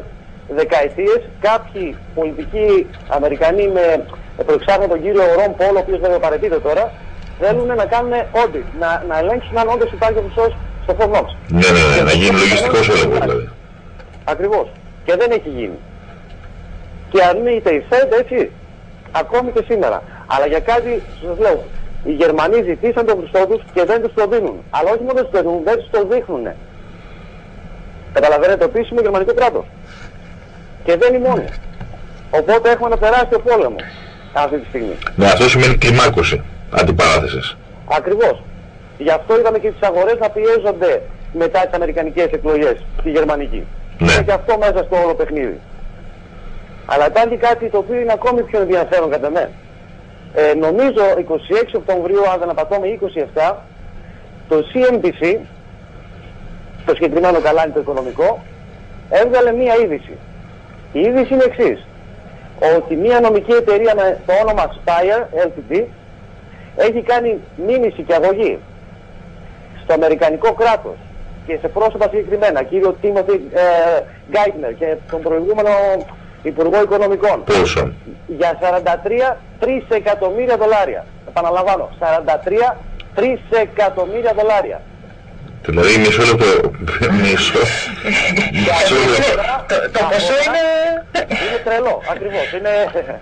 δεκαετίες κάποιοι πολιτικοί Αμερικανοί με προεξάρχον τον κύριο Ρον Πόλ, ο οποίος δεν παρετείται τώρα, θέλουν να κάνουν audit, να, να ελέγξουν αν όντως υπάρχει ο χρυσός στο Fort Knox. Ναι, ναι, ναι, να γίνει λογιστικός έλεγχος δηλαδή. Ακριβώς. Και δεν έχει γίνει. Και αρνείται η ΦΕΔ έτσι, ακόμη και σήμερα. Αλλά για κάτι, σας λέω, οι Γερμανοί ζητήσαν τον Χριστό τους και δεν τους το δίνουν. Αλλά όχι μόνο τους το δίνουν, δεν τους το δείχνουν. Καταλαβαίνετε το επίσημο γερμανικό κράτος. Και δεν είναι μόνοι. Οπότε έχουμε ένα τεράστιο πόλεμο αυτή τη στιγμή. Ναι, αυτό σημαίνει κλιμάκωση αντιπαράθεσης. Ακριβώς. Γι' αυτό είδαμε και τις αγορές να πιέζονται μετά τις αμερικανικές εκλογές, τη γερμανική. Ναι. Και αυτό μέσα στο όλο παιχνίδι. Αλλά υπάρχει κάτι το οποίο είναι ακόμη πιο ενδιαφέρον κατά μένα. Ε, νομίζω 26 Οκτωβρίου, αν δεν απατώμε 27, το CNBC, το συγκεκριμένο καλάνι το οικονομικό, έβγαλε μία είδηση. Η είδηση είναι εξής. Ότι μια νομική εταιρεία με το όνομα Spire LTD έχει κάνει μήνυση και αγωγή στο Αμερικανικό κράτος και σε πρόσωπα συγκεκριμένα, κύριο Τίμωθη ε, Γκάιτνερ και τον προηγούμενο Υπουργό Οικονομικών. Πόσο; Για 43 εκατομμύρια δολάρια. Επαναλαμβάνω, 43 εκατομμύρια δολάρια. Δηλαδή μισό λεπτό. Μισό. Το ποσό είναι... Είναι τρελό, ακριβώς. Είναι...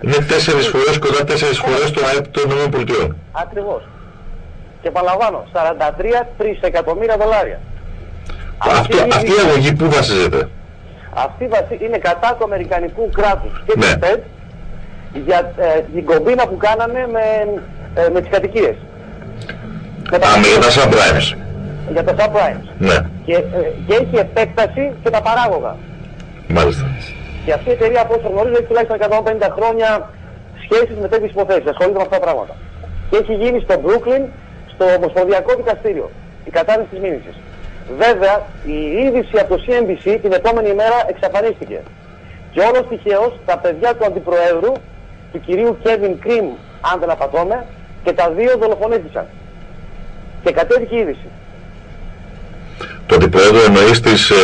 Είναι τέσσερις φορές κοντά τέσσερις φορές το ΑΕΠ των ΗΠΑ. Ακριβώς. Και επαναλαμβάνω, 43 τρισεκατομμύρια δολάρια. Αυτό, αυτή η αγωγή πού βασίζεται. Αυτή είναι κατά του Αμερικανικού κράτους και Ναι. της ΦΕΔ για ε, την κομπίνα που κάνανε με, ε, με τις κατοικίες. Με τα Α, με τα subprimes. για τα subprimes. Ναι, Και, ε, και έχει επέκταση και τα παράγωγα. μάλιστα. Και αυτή η εταιρεία, από όσο γνωρίζω, έχει τουλάχιστον 150 χρόνια σχέσεις με τέτοιες υποθέσεις. Ασχολείται με αυτά τα πράγματα. Και έχει γίνει στο Brooklyn, στο Ομοσπονδιακό Δικαστήριο, η κατάρριση της μήνυσης. Βέβαια, η είδηση από το CNBC την επόμενη μέρα εξαφανίστηκε. Και όλος τυχαίως τα παιδιά του Αντιπροέδρου, του κυρίου Kevin Cream, αν δεν απατώμε, και τα δύο δολοφονήθησαν. Και κατέβηκε η είδηση. Το αντιπρόεδρο εννοείς της ε,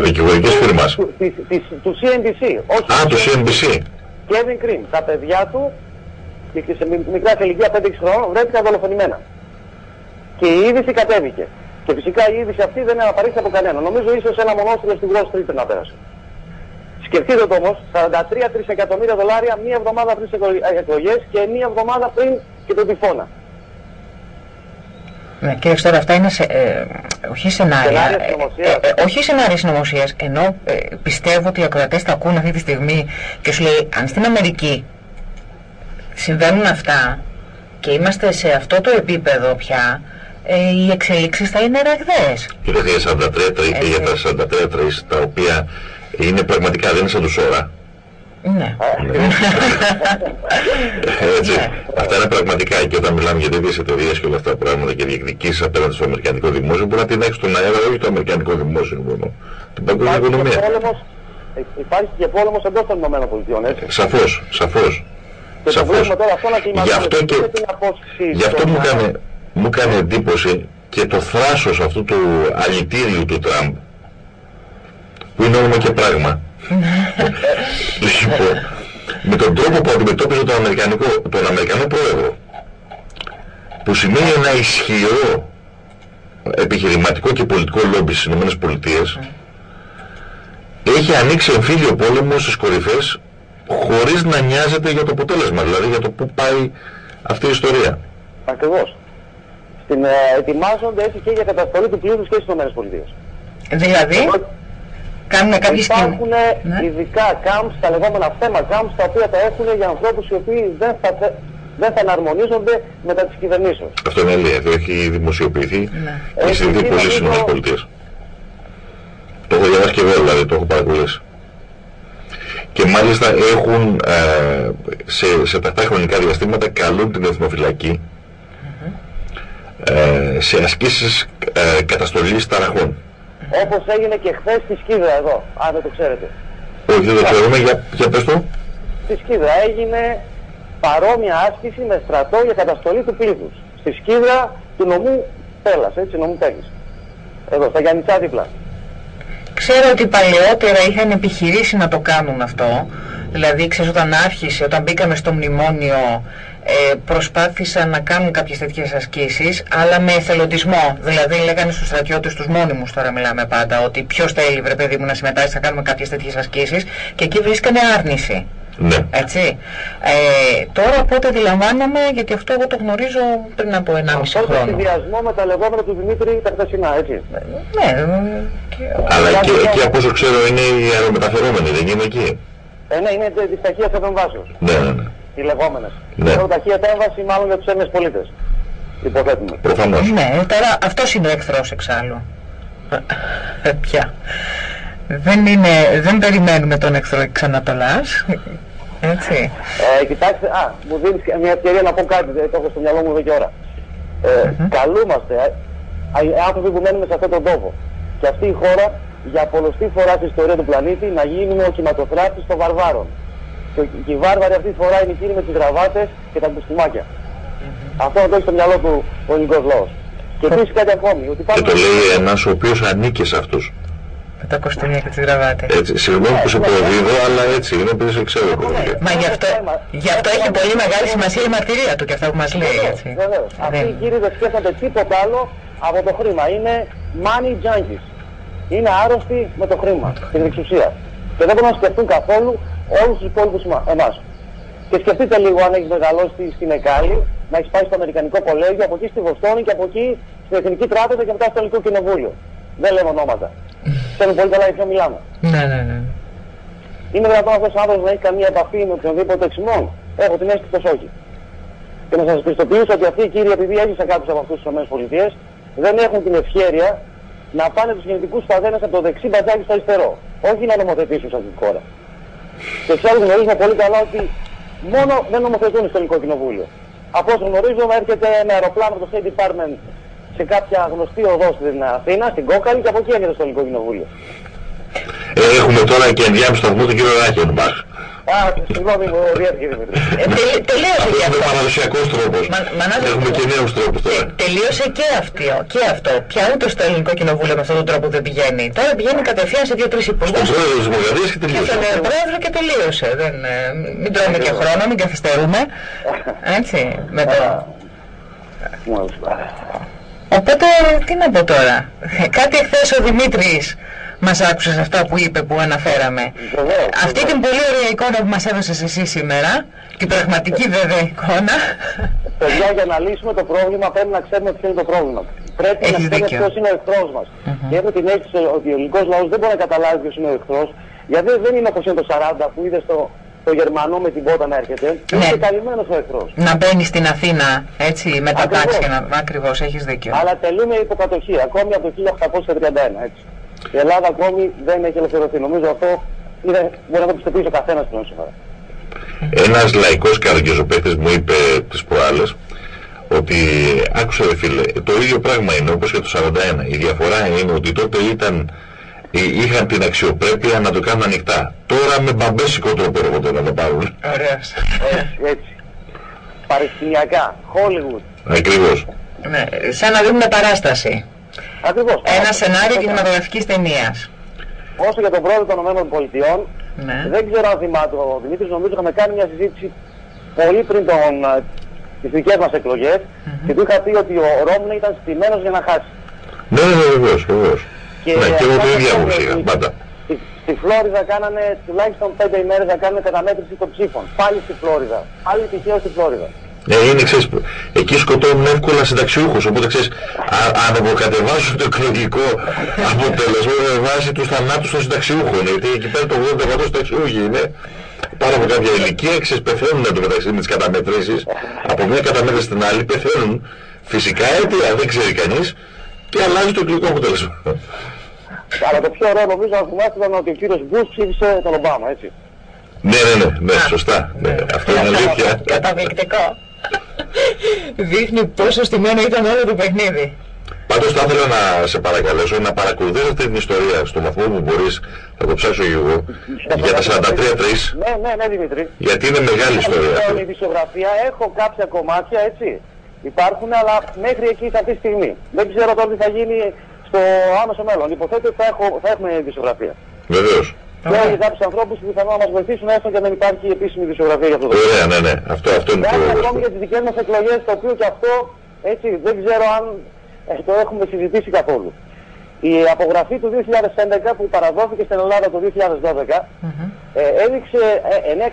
δικηγορικής φίρμας. Του, της, της, του CNBC, όχι Α, του το CNBC. Kevin Cream, τα παιδιά του και σε μι- μικρά σε ηλικία 5-6 χρόνων βρέθηκαν δολοφονημένα. Και η είδηση κατέβηκε. Και φυσικά η είδηση αυτή δεν απαραίτητη από κανένα. Νομίζω ίσως ένα μονόστιλο στην Wall Street να πέρασε. Σκεφτείτε το όμως, 43 τρισεκατομμύρια δολάρια μία εβδομάδα πριν τις εκλογές και μία εβδομάδα πριν και τον τυφώνα. Ναι, κύριε τώρα αυτά είναι σε, ε, όχι σενάρια. Σενάρια ε, συνωμοσίας. ε, ε, όχι σενάρια συνωμοσία. Ενώ ε, πιστεύω ότι οι ακροατές τα ακούν αυτή τη στιγμή και σου λέει αν στην Αμερική συμβαίνουν αυτά και είμαστε σε αυτό το επίπεδο πια, ε, οι εξελίξεις θα είναι ραγδαίες. Κοιτάξτε για 43 τρί- Έτσι. για τα 43 τρεις, τα οποία είναι πραγματικά δεν είναι σαν τους ώρα. Ναι. Έτσι. Ναι. Αυτά είναι πραγματικά και όταν μιλάμε για τέτοιες εταιρείες και όλα αυτά τα πράγματα και διεκδικήσεις απέναντι στο αμερικανικό δημόσιο μπορεί να την έχεις στον αέρα, όχι το αμερικανικό δημόσιο μόνο. Την παγκόσμια Υπάρχει και οικονομία. πόλεμος, ε, υπάρχει και πόλεμος εντός των ΗΠΑ, έτσι. Σαφώς, σαφώς. Και το Σαφώς. βλέπουμε τώρα αυτό να Γι' κλιμακώνεται αυτό και, με την απόσυση γι' αυτό των, μου α, έκανε, μου έκανε εντύπωση και το θράσος αυτού του αλητήριου του Τραμπ που είναι όνομα και πράγμα. λοιπόν, με τον τρόπο που αντιμετώπιζε τον Αμερικανικό, τον Αμερικανό πρόεδρο που σημαίνει ένα ισχυρό επιχειρηματικό και πολιτικό λόμπι στις Ηνωμένες Πολιτείες έχει ανοίξει εμφύλιο πόλεμο στις κορυφές χωρίς να νοιάζεται για το αποτέλεσμα, δηλαδή για το πού πάει αυτή η ιστορία. Ακριβώς. Στην, ε, ετοιμάζονται έτσι και για καταστολή του πλήθους και στις ΗΠΑ. Δηλαδή, κάνουμε κάποιες Υπάρχουν κινήσεις. Ναι. ειδικά camps, τα λεγόμενα θέμα camps, τα οποία τα έχουν για ανθρώπους οι οποίοι δεν θα, θε- δεν θα εναρμονίζονται μετά τις κυβερνήσεις. Αυτό είναι αλήθεια, αυτό έχει δημοσιοποιηθεί Ναι. και Έχει συνδεθεί δει, πολύ στις νομίζω- Ηνωμένες Πολιτείες. Το έχω διαβάσει και εγώ δηλαδή, το έχω παρακολουθήσει. Και μάλιστα έχουν ε, σε, σε τακτά χρονικά διαστήματα καλούν την εθνοφυλακή ε, σε ασκήσεις ε, καταστολής ταραχών. Όπως έγινε και χθες στη Σκύδρα εδώ, αν δεν το ξέρετε. Όχι, δεν το ξέρουμε, για, για πες το. Στη Σκύδρα έγινε παρόμοια άσκηση με στρατό για καταστολή του πλήθους. Στη Σκύδρα του νομού Πέλας, έτσι, νομού Πέλης. Εδώ, στα Γιάννητσά δίπλα. Ξέρω ότι παλαιότερα είχαν επιχειρήσει να το κάνουν αυτό. Δηλαδή, ξέρεις, όταν άρχισε, όταν μπήκαμε στο μνημόνιο, ε, προσπάθησαν να κάνουν κάποιες τέτοιες ασκήσεις, αλλά με εθελοντισμό. Δηλαδή, λέγανε στους στρατιώτες τους μόνιμους, τώρα μιλάμε πάντα, ότι ποιος θέλει, βρε παιδί μου, να συμμετάσχει, θα κάνουμε κάποιες τέτοιες ασκήσεις, και εκεί βρίσκανε άρνηση. Ναι. Έτσι. Ε, τώρα από ό,τι αντιλαμβάνομαι, γιατί αυτό εγώ το γνωρίζω πριν από 1,5 Αυτό το χρόνο. συνδυασμό με τα λεγόμενα του Δημήτρη τα χτεσινά, έτσι. Ναι, ε, και... Αλλά Για και, να- και από όσο ξέρω είναι οι αερομεταφερόμενοι, δεν είναι εκεί; Ε, ναι, είναι της ταχείας επεμβάσεως. Ναι, ναι, ναι. Οι λεγόμενες. Ναι. Είναι ταχεία επέμβαση μάλλον για τους Έλληνες πολίτες. Υποθέτουμε. Προφανώς. Ναι, τώρα αυτός είναι ο εχθρός εξάλλου. Ε, Πια. Δεν, είναι, δεν περιμένουμε τον εχθρό εξ Ανατολάς. Έτσι. Ε, κοιτάξτε, α, μου δίνεις και μια ευκαιρία να πω κάτι, δεν το έχω στο μυαλό μου εδώ και ώρα. Ε, Καλούμαστε, ε, α, οι άνθρωποι που μένουμε σε αυτόν τον τόπο. Και αυτή η χώρα για πολλωστή φορά στην ιστορία του πλανήτη να γίνουμε ο κυματοθράτης των βαρβάρων. Και, και οι βάρβαροι αυτή τη φορά είναι εκείνοι με τις γραβάτες και τα μπουστιμάκια. Αυτό να το έχει στο μυαλό του ο ελληνικός λαός. Και επίσης κάτι ακόμη, ότι Και υπάρχουν... το λέει ένας ο οποίος ανήκει σε αυτούς. Με τα κοστούμια και τις γραβάτες. Έτσι, συγγνώμη που σε προδίδω, αλλά έτσι είναι, επειδή σε ξέρω. παιδιά. Μα γι' αυτό, γι' αυτό έχει πολύ μεγάλη σημασία η μαρτυρία του και αυτά που μας λέει. Έτσι. Βεβαίως. Αυτοί οι Δεν- κύριοι δεν σκέφτονται τίποτα άλλο από το χρήμα. Είναι money junkies. Είναι άρρωστοι με το χρήμα, την εξουσία. Και δεν μπορούν να σκεφτούν καθόλου όλους τους υπόλοιπους μα- εμάς. Και σκεφτείτε λίγο αν έχεις μεγαλώσει στην Εκάλη, να έχεις πάει στο Αμερικανικό Κολέγιο, από εκεί στη Βοστόνη και από εκεί στην Εθνική Τράπεζα και μετά στο Ελληνικό Κοινοβούλιο. Δεν λέμε ονόματα. Ξέρουμε πολύ καλά για ποιο μιλάμε. Ναι, ναι, ναι. Είναι δυνατόν αυτός ο άνθρωπος να έχει καμία επαφή με οποιονδήποτε εξημών. Έχω την αίσθηση πως όχι. Και να σας πιστοποιήσω ότι αυτοί οι κύριοι, επειδή έζησαν κάποιους από αυτούς τους ΗΠΑ, δεν έχουν την ευχέρεια να πάνε τους γενετικούς παδένες από το δεξί μπατζάκι στο αριστερό. Όχι να νομοθετήσουν σε αυτή τη χώρα. Και εξάλλου γνωρίζουμε πολύ καλά ότι μόνο δεν νομοθετούν στο ελληνικό κοινοβούλιο. Από όσο γνωρίζουμε έρχεται ένα αεροπλάνο από το State Department σε κάποια γνωστή οδό στην Αθήνα, στην Κόκαλη και από εκεί έρχεται στο ελληνικό κοινοβούλιο. Ε, έχουμε τώρα και ενδιάμεσο σταθμό τον κύριο Ράχενμπαχ. Α, συγγνώμη, μου διέφυγε Δημήτρη. Ε, τελει- τελείωσε Αυτό και είναι αυτό. παραδοσιακός τρόπος. Μα- Μανάδε, Έχουμε και νέους τρόπους τώρα. τε- τελείωσε και αυτό, και αυτό. Πια ούτε στο ελληνικό κοινοβούλιο με αυτόν τον τρόπο δεν πηγαίνει. Τώρα πηγαίνει κατευθείαν σε δύο-τρεις Στον υπουργούς. πρόεδρο της Δημοκρατίας και Και τελείωσε. στον ε, πρόεδρο και τελείωσε. Δεν, ε, μην τρώμε και χρόνο, μην καθυστερούμε. Έτσι, με το... Μάλιστα. Οπότε, τι να πω τώρα. Κάτι εχθές ο Δημήτρης μας άκουσες αυτά που είπε, που αναφέραμε. Βεβαίως, Αυτή την πολύ ωραία εικόνα που μας έδωσες εσύ σήμερα, την πραγματική βέβαια εικόνα, Παιδιά, για να λύσουμε το πρόβλημα πρέπει να ξέρουμε ποιο είναι το πρόβλημα. Πρέπει Έχεις να ξέρουμε δίκιο. ποιος είναι ο εχθρός μας. Και έχω την αίσθηση ότι ο ελληνικός λαός δεν μπορεί να καταλάβει ποιος είναι ο εχθρός, γιατί δεν είναι όπω είναι το 40 που είδες το, το Γερμανό με την πότα να έρχεται. Ναι. Είναι καλυμμένος ο εχθρός. να μπαίνεις στην Αθήνα, έτσι, με τα Ακριβώς. τάξη. να- Ακριβώς, έχεις δίκιο. Αλλά τελούμε υποκατοχή, ακόμη από το 1831. Έτσι. Η Ελλάδα ακόμη δεν έχει ελευθερωθεί. Νομίζω αυτό είναι, μπορεί να το πιστοποιήσει ο καθένας πλέον σήμερα. Ένας λαϊκός καραγκιόζοπαίχτης μου είπε τις προάλλες ότι άκουσα ρε φίλε, το ίδιο πράγμα είναι όπως και το 41. Η διαφορά είναι ότι τότε ήταν, εί- είχαν την αξιοπρέπεια να το κάνουν ανοιχτά. Τώρα με μπαμπέσικο τρόπο έρχονται να το πάρουν. Ωραίος. Έτσι. έτσι. Παριστημιακά, Hollywood. Ακριβώς. ναι, σαν να δούμε παράσταση. Ακριβώς. Ένα σενάριο κινηματογραφικής ταινίας. Όσο για τον πρόεδρο των ΗΠΑ, Ναι. δεν ξέρω αν θυμάται ο Δημήτρης, νομίζω είχαμε κάνει μια συζήτηση πολύ πριν τον, α, τις δικές μας εκλογές και του είχα πει ότι ο Ρόμνε ήταν στημένος για να χάσει. Ναι, ναι, ναι, βεβαίως, βεβαίως. Και ναι, και εγώ το αυτό ίδιο είναι άποψη είχα, ότι πάντα. Στη, στη Φλόριδα κάνανε τουλάχιστον πέντε ημέρες να κάνουν καταμέτρηση των ψήφων. Πάλι στη Φλόριδα. Πάλι τυχαίο στη Φλόριδα. Ναι, είναι, ξέρεις, εκεί σκοτώνουν εύκολα συνταξιούχους, οπότε ξέρεις, α- αν αποκατεβάσουν το εκλογικό αποτέλεσμα με βάση τους θανάτους των συνταξιούχων, γιατί εκεί πέρα το 80% συνταξιούχοι είναι πάνω από κάποια ηλικία, ξέρεις, πεθαίνουν το μεταξύ με τις καταμετρήσεις, από μια καταμέτρηση στην άλλη πεθαίνουν φυσικά αίτια, δεν ξέρει κανείς, και αλλάζει το εκλογικό αποτέλεσμα. Αλλά το πιο ωραίο νομίζω να θυμάστε ήταν ότι ο κύριος Μπούς ψήφισε τον Ομπάμα, έτσι. ναι, ναι, ναι, ναι, σωστά. Ναι, αυτό είναι αλήθεια. Καταπληκτικό. Δείχνει πόσο στημένο ήταν όλο το παιχνίδι. Πάντως θα ήθελα να σε παρακαλέσω να παρακολουθείς αυτή την ιστορία στο βαθμό που μπορείς, θα το ψάξω και εγώ, για τα 43-3, Ναι, ναι, ναι, Δημήτρη. γιατί είναι μεγάλη ιστορία Λοιπόν, η αυτή. δισογραφία έχω κάποια κομμάτια, έτσι. Υπάρχουν, αλλά μέχρι εκεί σε αυτή τη στιγμή. Δεν ξέρω τώρα τι θα γίνει στο άμεσο μέλλον. Υποθέτω ότι θα, έχω, θα έχουμε δισογραφία. Βεβαίως. Και όλοι κάποιους ανθρώπους που πιθανόν να μας βοηθήσουν έστω και αν δεν υπάρχει επίσημη δισογραφία για αυτό το Ωραία, ναι, ναι. Αυτό, αυτό είναι το Κάτι ακόμη ωραίο. για τις δικές μας εκλογές, το οποίο και αυτό, έτσι, δεν ξέρω αν ε, το έχουμε συζητήσει καθόλου. Η απογραφή του 2011 που παραδόθηκε στην Ελλάδα το 2012 ε, έδειξε ε,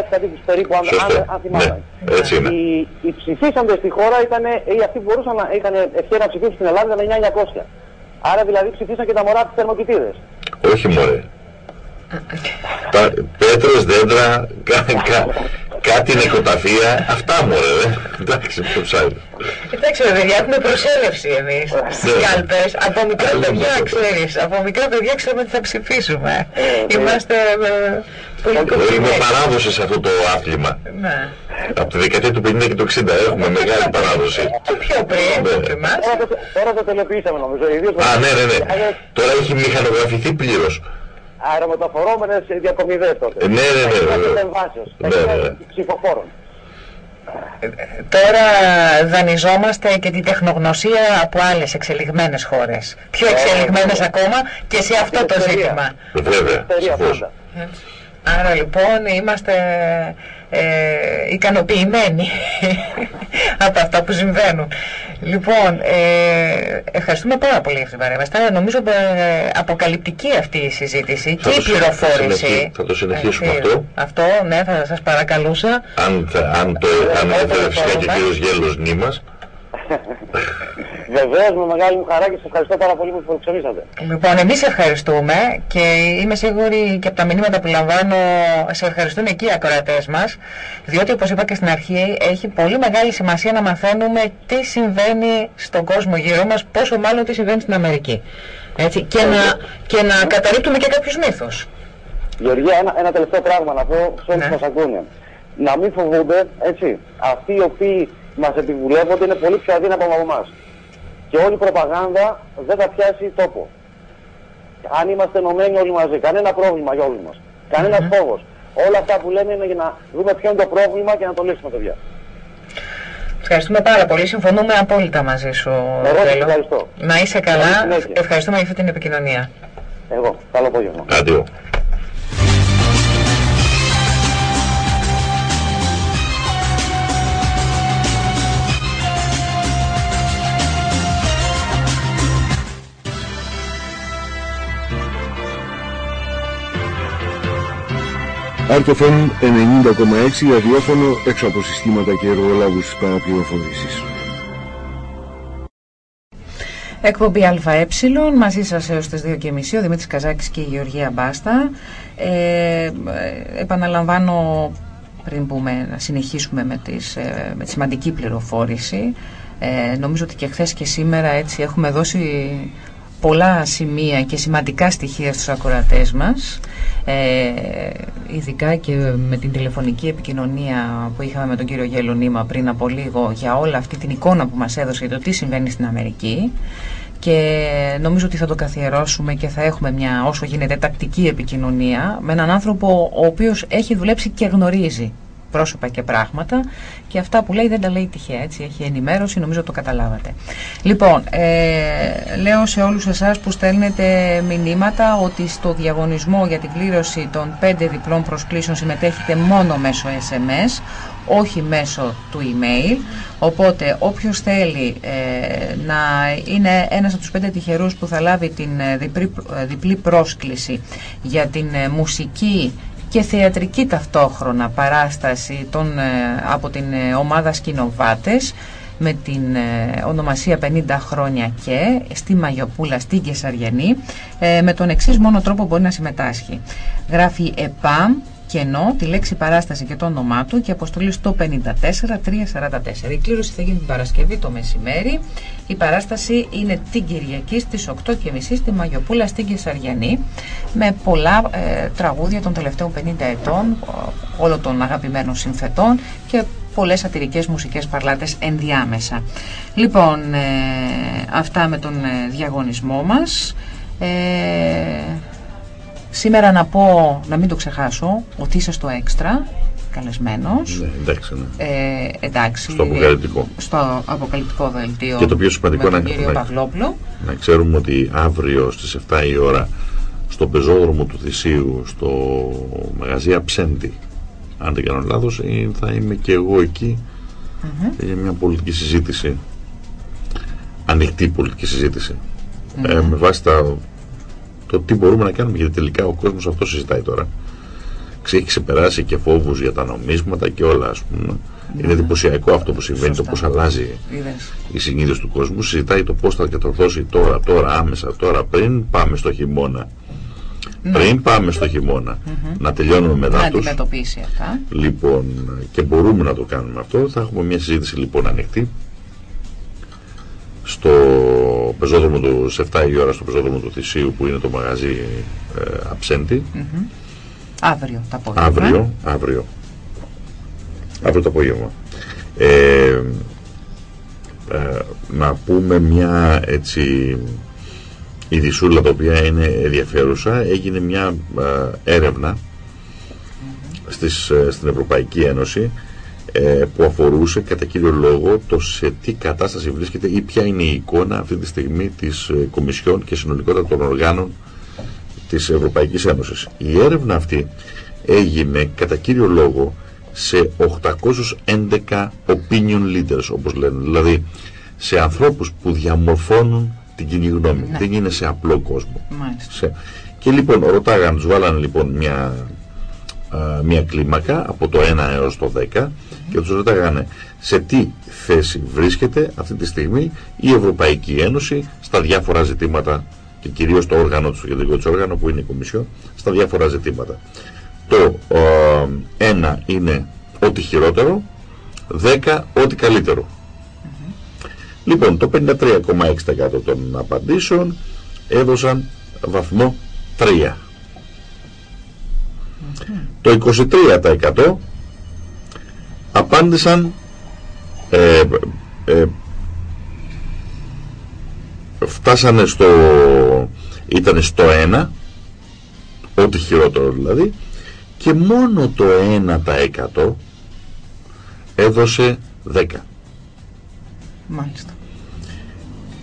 9.900.000 κατοίκους περίπου, αν, Σωστό. αν, αν θυμάμαι. Ναι, έτσι είναι. Οι, οι ψηφίσαντες στη χώρα ήταν, ε, οι αυτοί που μπορούσαν να είχαν ευκαιρία να ψηφίσουν στην Ελλάδα ήταν 9.900. Άρα δηλαδή ψηφίσαν και τα μωρά της θερμοκοιτίδες. Όχι μωρέ. Τα, πέτρες, δέντρα, κα, κα, κάτι νοικοταφεία, αυτά μωρέ, ρε. Εντάξει, το ψάρι. Εντάξει, ρε παιδιά, έχουμε προσέλευση εμείς στις Ναι. κάλπες. Από μικρά Άλλη παιδιά, μορφή. ξέρεις, από μικρά παιδιά ξέρουμε τι θα ψηφίσουμε. ναι. Είμαστε ε, Είμαι πολιτικοποιημένοι. παράδοση σε αυτό το άθλημα. Ναι. Από τη δεκαετία του 50 και του 60 έχουμε μεγάλη παράδοση. Και πιο πριν Ναι. από εμάς. Τώρα το, τώρα το τελειοποιήσαμε νομίζω. Ιδίως Α, ναι, ναι, ναι. Άλλες Τώρα έχει μηχανογραφηθεί πλήρως. Αερομεταφορόμενες διακομιδές τότε. Ε, ναι, ναι, ναι, Εκείνα βέβαια. της εμβάσεως, Ναι, εκείνα ναι, ναι. ψηφοφόρων. Τώρα δανειζόμαστε και την τεχνογνωσία από άλλες εξελιγμένες χώρες. Πιο εξελιγμένες ακόμα και σε αυτό το Ελευθερία. ζήτημα. Βέβαια, Εταιρεία σαφώς. πάντα. Άρα λοιπόν είμαστε ε, ικανοποιημένοι από αυτά που συμβαίνουν. Λοιπόν, ε, ευχαριστούμε πάρα πολύ για αυτή την παρέμβαση. Ήταν, Νομίζω ε, αποκαλυπτική αυτή η συζήτηση Θα και η το συ- θα πληροφόρηση. συνεχί- θα το συνεχίσουμε Έτσι, αυτό. Αυτό, ναι, θα σας παρακαλούσα. Αν, θα- αν το αν έφερε φυσικά και ο κύριος Γέλος νήμας. Βεβαίως με μεγάλη μου χαρά και σας ευχαριστώ πάρα πολύ που με προξενήσατε. Λοιπόν, εμείς σε ευχαριστούμε και είμαι σίγουρη και από τα μηνύματα που λαμβάνω σε ευχαριστούν εκεί οι ακροατές μας διότι όπως είπα και στην αρχή έχει πολύ μεγάλη σημασία να μαθαίνουμε τι συμβαίνει στον κόσμο γύρω μας πόσο μάλλον τι συμβαίνει στην Αμερική. Έτσι, και, να, και να καταρρύπτουμε και κάποιους μύθους. Γεωργία, ένα, ένα τελευταίο πράγμα να πω σε όλους Ναι. που μας ακούνε. Να μην φοβούνται, έτσι. Αυτοί οι οποίοι μας επιβουλεύονται είναι πολύ πιο αδύναμοι από εμάς. Και όλη η προπαγάνδα δεν θα πιάσει τόπο. Αν είμαστε ενωμένοι όλοι μαζί, κανένα πρόβλημα για όλους μας. Κανένας φόβος. Όλα αυτά που λένε είναι για να δούμε ποιο είναι το πρόβλημα και να το λύσουμε, παιδιά. Ευχαριστούμε πάρα πολύ. Συμφωνούμε απόλυτα μαζί σου. Εγώ σας Τέλο. ευχαριστώ. Να είσαι Καλή καλά. συνέχεια. Ευχαριστούμε για αυτή την επικοινωνία. Εγώ. Καλό απόγευμα. Αντίο. RTFM 90,6 ραδιόφωνο έξω από συστήματα και εργολάβους της παραπληροφορήσης. Εκπομπή ΑΕ, μαζί σας έως τις 2.30 ο Δημήτρης Καζάκης και η Γεωργία Μπάστα. Ε, επαναλαμβάνω πριν πούμε, να συνεχίσουμε με, τις, ε, με τη σημαντική πληροφόρηση. Ε, νομίζω ότι και χθες και σήμερα έτσι έχουμε δώσει πολλά σημεία και σημαντικά στοιχεία στους ακροατές μας ε, ειδικά και με την τηλεφωνική επικοινωνία που είχαμε με τον κύριο Γελονίμα πριν από λίγο για όλη αυτή την εικόνα που μας έδωσε για το τι συμβαίνει στην Αμερική. Και νομίζω ότι θα το καθιερώσουμε και θα έχουμε μια όσο γίνεται τακτική επικοινωνία με έναν άνθρωπο ο οποίος έχει δουλέψει και γνωρίζει πρόσωπα και πράγματα και αυτά που λέει δεν τα λέει τυχαία, έτσι, έχει ενημέρωση, νομίζω το καταλάβατε. Λοιπόν, ε, λέω σε όλους εσάς που στέλνετε μηνύματα ότι στο διαγωνισμό για την κλήρωση των πέντε διπλών προσκλήσεων συμμετέχετε μόνο μέσω SMS, όχι μέσω του email. Οπότε όποιος θέλει ε, να είναι ένας από τους πέντε τυχερούς που θα λάβει την ε, διπλή, ε, διπλή πρόσκληση για την μουσική και θεατρική ταυτόχρονα παράσταση των, ε, από την ε, ομάδα Σκηνοβάτες με την ε, ονομασία 50 χρόνια και στη Μαγιοπούλα στην Κεσαριανή με τον εξής μόνο τρόπο μπορεί να συμμετάσχει. Γράφει ΕΠΑΜ κενό, τη λέξη παράσταση και το όνομά του και αποστολή στο 54344. Η κλήρωση θα γίνει την Παρασκευή το μεσημέρι. Η παράσταση είναι την Κυριακή στις 8.30 στη Μαγιοπούλα στην Κεσαριανή με πολλά ε, τραγούδια των τελευταίων 50 ετών, όλων των αγαπημένων συνθετών και πολλές σατυρικές μουσικές παρλάτες ενδιάμεσα. Λοιπόν, ε, αυτά με τον ε, διαγωνισμό μας. Ε, Σήμερα να πω, να μην το ξεχάσω, ότι είσαι στο έξτρα, καλεσμένος. Ναι, εντάξει, ναι. Ε, εντάξει. Στο αποκαλυπτικό. Στο αποκαλυπτικό δελτίο. Και το πιο σημαντικό με τον κύριο Παυλόπουλο. Να ξέρουμε ότι αύριο στις 7 η ώρα στο πεζόδρομο του Θησίου, στο μαγαζί Αψέντη, αν δεν κάνω λάθος, ε, θα είμαι και εγώ εκεί mm-hmm. για μια πολιτική συζήτηση. Ανοιχτή πολιτική συζήτηση. Mm-hmm. Ε, με βάση τα το τι μπορούμε να κάνουμε γιατί τελικά ο κόσμος αυτό συζητάει τώρα έχει ξεπεράσει και φόβους για τα νομίσματα και όλα ας πούμε ναι. είναι εντυπωσιακό αυτό που συμβαίνει Σωστά. το πώς αλλάζει Είδες. η συνείδηση του κόσμου συζητάει το πώς θα κατορθώσει τώρα, τώρα άμεσα, τώρα πριν πάμε στο χειμώνα ναι. πριν πάμε στο χειμώνα mm-hmm. να τελειώνουμε μετά να τους αντιμετωπίσει αυτά λοιπόν και μπορούμε να το κάνουμε αυτό θα έχουμε μια συζήτηση λοιπόν ανοιχτή στο πεζόδρομο του, σε 7 η ώρα στο πεζόδρομο του Θησίου που είναι το μαγαζί ε, Αψέντη. Αύριο το απόγευμα. Αύριο, αύριο. Αύριο το απόγευμα. Ε, ε, να πούμε μια έτσι ειδισούλα τα οποία είναι ενδιαφέρουσα. Έγινε μια ε, έρευνα στις, ε, στην Ευρωπαϊκή Ένωση ε, που αφορούσε κατά κύριο λόγο το σε τι κατάσταση βρίσκεται ή ποια είναι η εικόνα αυτή τη στιγμή της ε, Κομισιόν και συνολικότητα των οργάνων της Ευρωπαϊκής Ένωσης. Η έρευνα αυτή έγινε κατά κύριο λόγο σε 811 opinion leaders όπως λένε, δηλαδή σε ανθρώπους που διαμορφώνουν την κοινή γνώμη. Ναι. Δεν είναι σε απλό κόσμο. Σε... Και λοιπόν ρωτάγαν, τους βάλανε λοιπόν μια μια κλίμακα από το 1 έως το 10 και τους ρωτάγανε σε τι θέση βρίσκεται αυτή τη στιγμή η Ευρωπαϊκή Ένωση στα διάφορα ζητήματα και κυρίως το όργανο τους, κεντρικό τους όργανο που είναι η Κομισιό, στα διάφορα ζητήματα. Το 1 είναι ό,τι χειρότερο, 10 ό,τι καλύτερο. Λοιπόν, το 53,6% των απαντήσεων έδωσαν βαθμό 3. Το 23% απάντησαν ε, ε, φτάσανε στο ήταν στο 1 ό,τι χειρότερο δηλαδή και μόνο το 1% έδωσε 10 Μάλιστα.